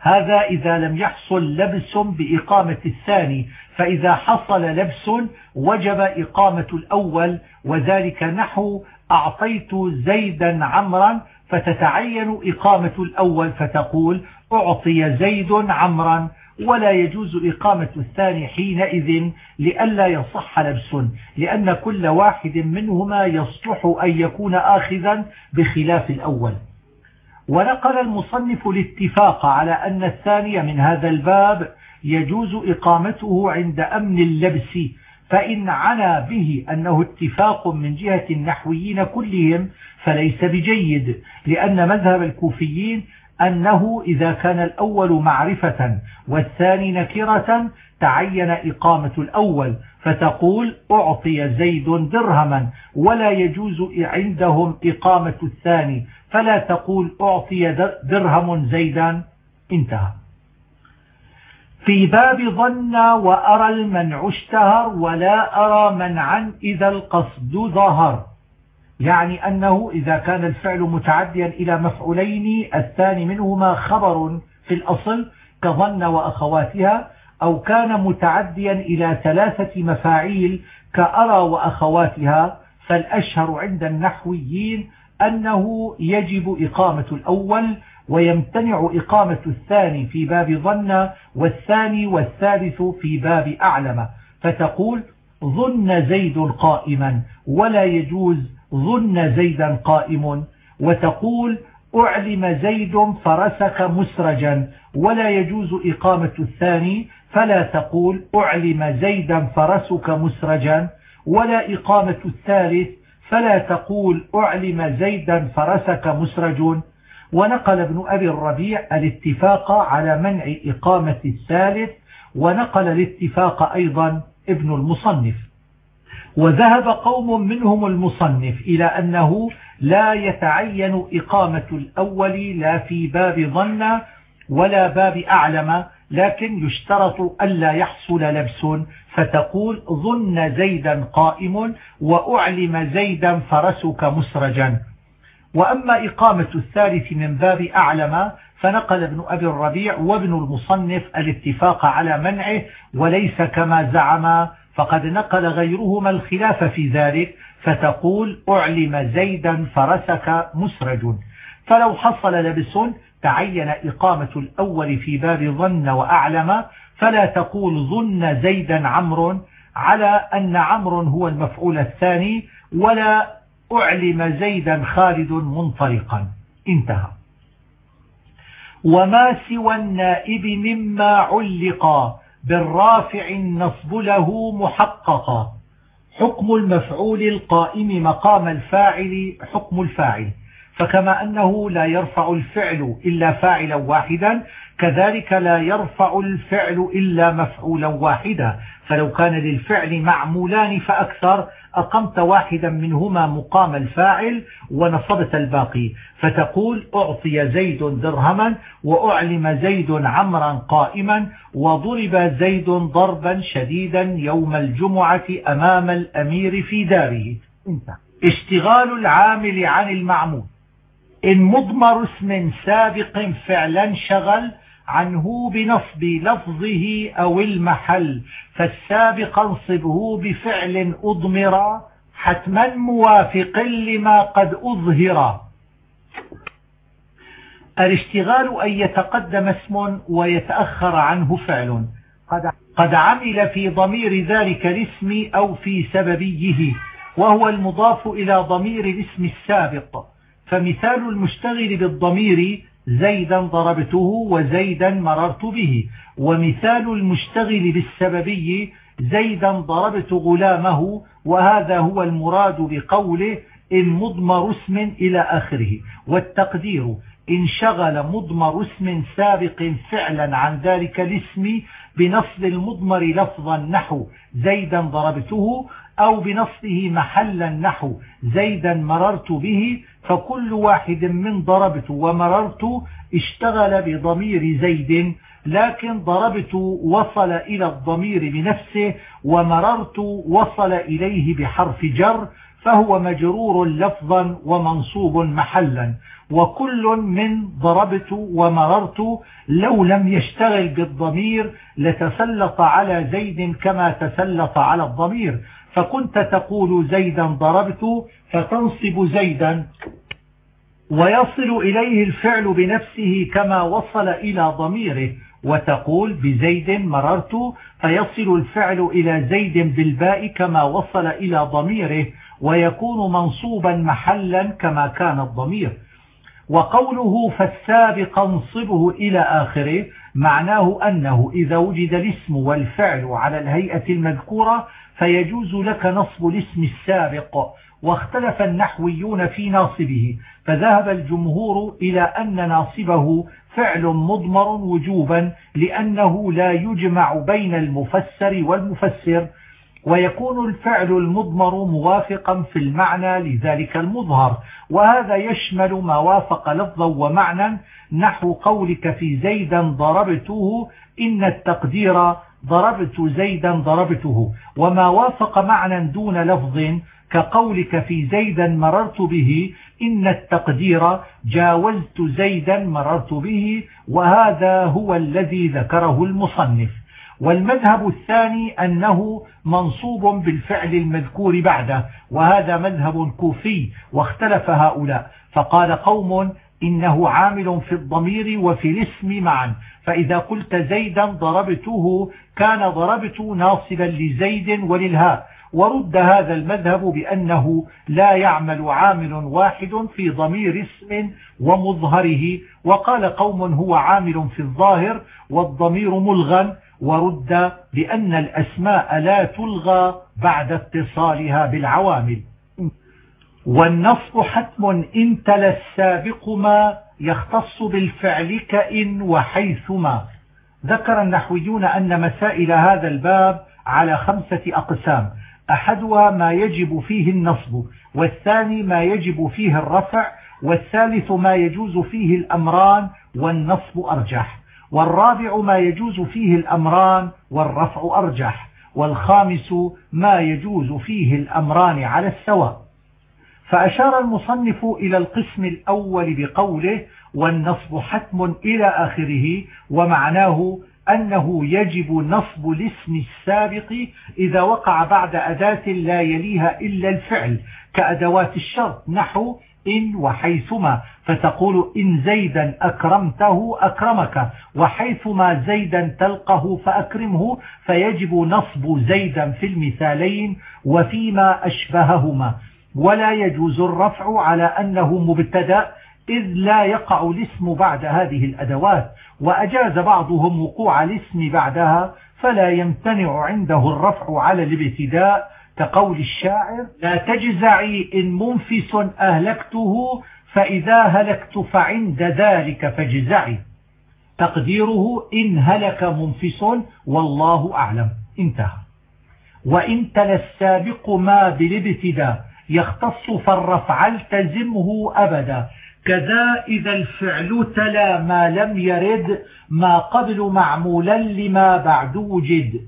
هذا إذا لم يحصل لبس بإقامة الثاني فإذا حصل لبس وجب إقامة الأول وذلك نحو أعطيت زيدا عمرا فتتعين إقامة الأول فتقول أعطي زيد عمرا. ولا يجوز إقامة الثاني حينئذ لئلا يصح لبس لأن كل واحد منهما يصلح أن يكون آخذا بخلاف الأول. ونقل المصنف الاتفاق على أن الثاني من هذا الباب يجوز إقامته عند أمن اللبس فإن عنا به أنه اتفاق من جهة النحويين كلهم فليس بجيد لأن مذهب الكوفيين أنه إذا كان الأول معرفة والثاني نكرة تعين إقامة الأول فتقول أعطي زيد درهما ولا يجوز عندهم إقامة الثاني فلا تقول أعطي درهم زيدا. انتهى. في باب ظن وأرى المنع اشتهر ولا أرى منعا إذا القصد ظهر. يعني أنه إذا كان الفعل متعديا إلى مفعولين الثاني منهما خبر في الأصل كظن وأخواتها أو كان متعديا إلى ثلاثة مفاعيل كأرى وأخواتها فالأشهر عند النحويين أنه يجب إقامة الأول ويمتنع إقامة الثاني في باب ظن والثاني والثالث في باب أعلم. فتقول ظن زيد قائما ولا يجوز ظن زيدا قائم وتقول أعلم زيد فرسك مسرجا ولا يجوز إقامة الثاني فلا تقول أعلم زيدا فرسك مسرجا ولا إقامة الثالث فلا تقول أعلم زيدا فرسك مسرج. ونقل ابن أبي الربيع الاتفاق على منع إقامة الثالث. ونقل الاتفاق أيضا ابن المصنف. وذهب قوم منهم المصنف إلى أنه لا يتعين إقامة الأول لا في باب ظن ولا باب أعلم لكن يشترط ألا يحصل لبس. فتقول ظن زيدا قائم وأعلم زيدا فرسك مسرجا. وأما إقامة الثالث من باب أعلم فنقل ابن أبي الربيع وابن المصنف الاتفاق على منعه وليس كما زعم فقد نقل غيرهما الخلاف في ذلك فتقول أعلم زيدا فرسك مسرج. فلو حصل لبس تعين إقامة الأول في باب ظن وأعلم فلا تقول ظن زيدا عمرو على أن عمرو هو المفعول الثاني ولا أعلم زيدا خالد منطلقا. انتهى. وما سوى النائب مما علق. بالرافع النصب له محققا. حكم المفعول القائم مقام الفاعل حكم الفاعل. فكما أنه لا يرفع الفعل إلا فاعلا واحدا كذلك لا يرفع الفعل إلا مفعولا واحدا. فلو كان للفعل معمولان فأكثر أقمت واحدا منهما مقام الفاعل ونصبت الباقي. فتقول أعطي زيد درهما وأعلم زيد عمرا قائما وضرب زيد ضربا شديدا يوم الجمعة أمام الأمير في داره. اشتغال العامل عن المعمول. إن مضمر اسم سابق فعلا شغل عنه بنصب لفظه أو المحل فالسابق انصبه بفعل أضمر حتما موافق لما قد أظهر. الاشتغال أن يتقدم اسم ويتأخر عنه فعل. قد عمل في ضمير ذلك الاسم أو في سببيه وهو المضاف إلى ضمير الاسم السابق. فمثال المشتغل بالضمير زيدا ضربته وزيدا مررت به. ومثال المشتغل بالسببي زيدا ضربت غلامه وهذا هو المراد بقوله إن مضمر اسم إلى آخره. والتقدير إن شغل مضمر اسم سابق فعلا عن ذلك الاسم بنصب المضمر لفظا نحو زيدا ضربته أو بنصبه محلا نحو زيدا مررت به فكل واحد من ضربت ومررت اشتغل بضمير زيد لكن ضربت وصل إلى الضمير بنفسه ومررت وصل إليه بحرف جر فهو مجرور لفظا ومنصوب محلا. وكل من ضربت ومررت لو لم يشتغل بالضمير لتسلط على زيد كما تسلط على الضمير. فكنت تقول زيدا ضربت فتنصب زيدا ويصل إليه الفعل بنفسه كما وصل إلى ضميره وتقول بزيد مررت فيصل الفعل إلى زيد بالباء كما وصل إلى ضميره ويكون منصوبا محلا كما كان الضمير. وقوله فالسابق انصبه إلى آخره معناه أنه إذا وجد الاسم والفعل على الهيئة المذكورة فيجوز لك نصب الاسم السابق. واختلف النحويون في ناصبه فذهب الجمهور إلى أن ناصبه فعل مضمر وجوبا لأنه لا يجمع بين المفسر والمفسر ويكون الفعل المضمر موافقا في المعنى لذلك المظهر وهذا يشمل ما وافق لفظا ومعنى نحو قولك في زيدا ضربته إن التقدير ضربت زيدا ضربته. وما وافق معنى دون لفظ كقولك في زيدا مررت به إن التقدير جاوزت زيدا مررت به وهذا هو الذي ذكره المصنف. والمذهب الثاني أنه منصوب بالفعل المذكور بعده وهذا مذهب كوفي واختلف هؤلاء. فقال قوم إنه عامل في الضمير وفي الاسم معا. فإذا قلت زيدا ضربته كان ضربت ناصبا لزيد وللهاء. ورد هذا المذهب بأنه لا يعمل عامل واحد في ضمير اسم ومظهره. وقال قوم هو عامل في الظاهر والضمير ملغى ورد بأن الأسماء لا تلغى بعد اتصالها بالعوامل. والنصب حتم إن تلا السابق ما يختص بالفعل كإن وحيثما ذكر النحويون أن مسائل هذا الباب على خمسة أقسام. أحدها ما يجب فيه النصب والثاني ما يجب فيه الرفع والثالث ما يجوز فيه الأمران والنصب أرجح والرابع ما يجوز فيه الأمران والرفع أرجح والخامس ما يجوز فيه الأمران على السواء. فأشار المصنف إلى القسم الأول بقوله والنصب حتم إلى آخره ومعناه أنه يجب نصب الاسم السابق إذا وقع بعد أداة لا يليها إلا الفعل كأدوات الشرط نحو إن وحيثما فتقول إن زيدا أكرمته أكرمك وحيثما زيدا تلقه فأكرمه فيجب نصب زيدا في المثالين وفيما أشبههما ولا يجوز الرفع على أنه مبتدأ إذ لا يقع الاسم بعد هذه الأدوات وأجاز بعضهم وقوع الاسم بعدها فلا يمتنع عنده الرفع على الابتداء كقول الشاعر لا تجزعي إن منفس أهلكته فإذا هلكت فعند ذلك فاجزعي تقديره إن هلك منفس والله أعلم انتهى. وإن تلا السابق ما بالابتداء يختص فالرفع التزمه أبدا. كذا إذا الفعل تلا ما لم يرد ما قبل معمولا لما بعد وجد.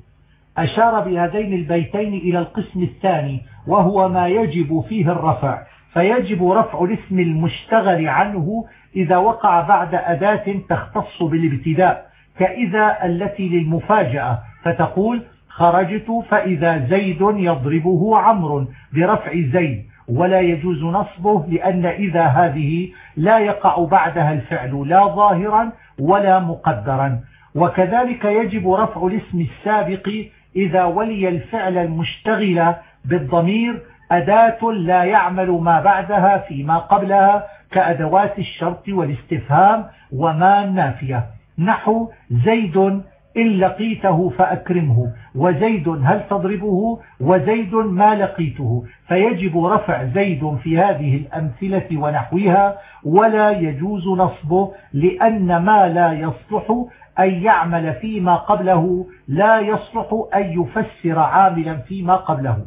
أشار بهذين البيتين إلى القسم الثاني وهو ما يجب فيه الرفع. فيجب رفع الاسم المشتغل عنه إذا وقع بعد أداة تختص بالابتداء كإذا التي للمفاجأة. فتقول خرجت فإذا زيد يضربه عمرو برفع زيد ولا يجوز نصبه لأن إذا هذه لا يقع بعدها الفعل لا ظاهرا ولا مقدرا. وكذلك يجب رفع الاسم السابق إذا ولي الفعل المشتغل بالضمير أداة لا يعمل ما بعدها فيما قبلها كأدوات الشرط والاستفهام وما النافية نحو زيد إن لقيته فأكرمه. وزيد هل تضربه؟ وزيد ما لقيته. فيجب رفع زيد في هذه الأمثلة ونحوها ولا يجوز نصبه لأن ما لا يصلح أن يعمل فيما قبله لا يصلح أن يفسر عاملا فيما قبله.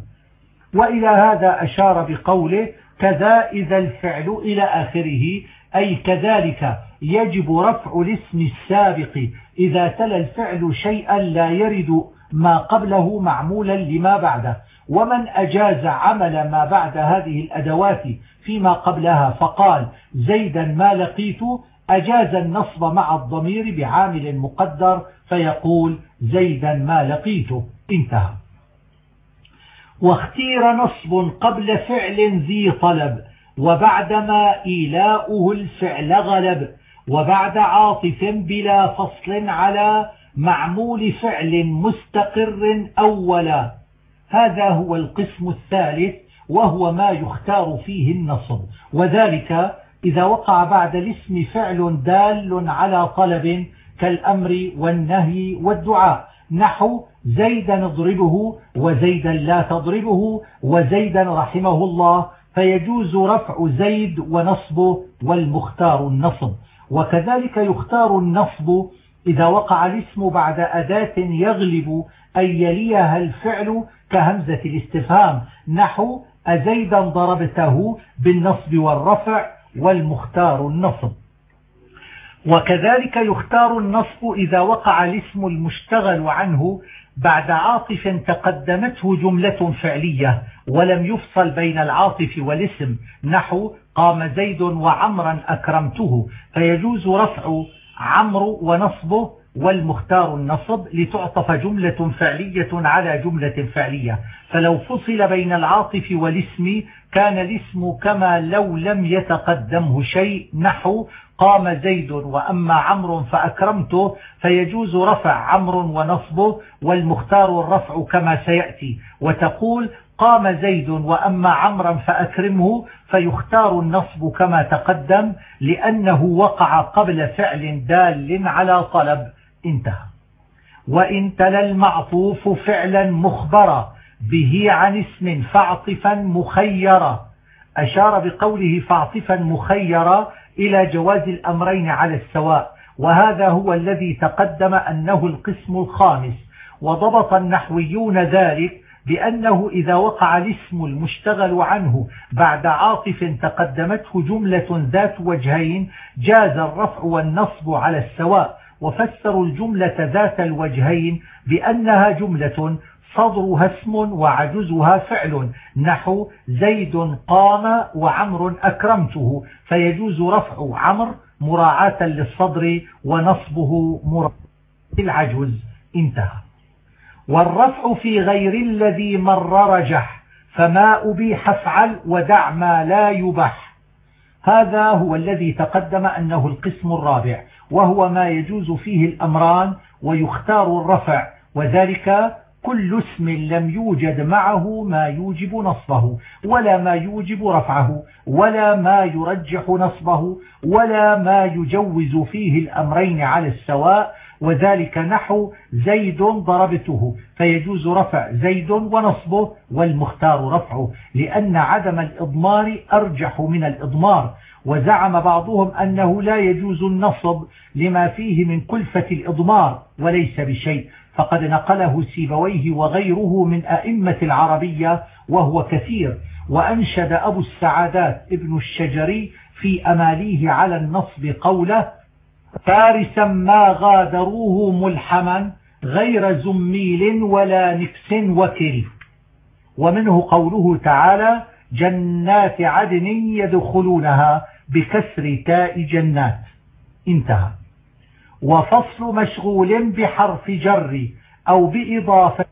وإلى هذا أشار بقوله كذا إذا الفعل إلى آخره. أي كذلك يجب رفع الاسم السابق. إذا تلا الفعل شيئا لا يرد ما قبله معمولا لما بعده. ومن أجاز عمل ما بعد هذه الأدوات فيما قبلها فقال زيدا ما لقيت أجاز النصب مع الضمير بعامل مقدر فيقول زيدا ما لقيته انتهى. واختير نصب قبل فعل ذي طلب وبعدما إيلاؤه الفعل غلب. وبعد عاطف بلا فصل على معمول فعل مستقر أولا. هذا هو القسم الثالث وهو ما يختار فيه النصب. وذلك إذا وقع بعد الاسم فعل دال على طلب كالأمر والنهي والدعاء. نحو زيدا اضربه وزيدا لا تضربه وزيدا رحمه الله. فيجوز رفع زيد ونصبه والمختار النصب. وكذلك يختار النصب إذا وقع الاسم بعد أداة يغلب أن يليها الفعل كهمزة الاستفهام. نحو أزيدا ضربته بالنصب والرفع والمختار النصب. وكذلك يختار النصب إذا وقع الاسم المشتغل عنه بعد عاطف تقدمته جملة فعلية ولم يفصل بين العاطف والاسم نحو قام زيد وعمرا أكرمته فيجوز رفع عمرو ونصبه والمختار النصب لتعطف جملة فعلية على جملة فعلية. فلو فصل بين العاطف والاسم كان الاسم كما لو لم يتقدمه شيء نحو قام زيد وأما عمرو فأكرمته فيجوز رفع عمرو ونصبه والمختار الرفع كما سيأتي. وتقول قام زيد وأما عمرا فأكرمه فيختار النصب كما تقدم لأنه وقع قبل فعل دال على طلب. انتهى. وإن تلا المعطوف فعلا مخبرا به عن اسم فاعطفا مخيرا. أشار بقوله فاعطفا مخيرا إلى جواز الأمرين على السواء وهذا هو الذي تقدم أنه القسم الخامس. وضبط النحويون ذلك بأنه إذا وقع الاسم المشتغل عنه بعد عاطف تقدمته جملة ذات وجهين جاز الرفع والنصب على السواء وفسروا الجملة ذات الوجهين بأنها جملة صدرها اسم وعجزها فعل. نحو زيد قام وعمر أكرمته. فيجوز رفع عمر مراعاة للصدر ونصبه مراعاة العجز انتهى. والرفع في غير الذي مر رجح. فما أبيح افعل ودع ما لا يبح هذا هو الذي تقدم أنه القسم الرابع. وهو ما يجوز فيه الأمران ويختار الرفع. وذلك كل اسم لم يوجد معه ما يوجب نصبه ولا ما يوجب رفعه ولا ما يرجح نصبه ولا ما يجوز فيه الأمرين على السواء وذلك نحو زيد ضربته فيجوز رفع زيد ونصبه والمختار رفعه لأن عدم الإضمار أرجح من الإضمار وزعم بعضهم أنه لا يجوز النصب لما فيه من كلفة الإضمار وليس بشيء. فقد نقله سيبويه وغيره من أئمة العربية وهو كثير وأنشد أبو السعادات ابن الشجري في أماليه على النصب قوله فارسا ما غادروه ملحما غير زميل ولا نكس وكر ومنه قوله تعالى جنات عدن يدخلونها بكسر تاء جنات انتهى. وفصل مشغول بحرف جر أو بإضافة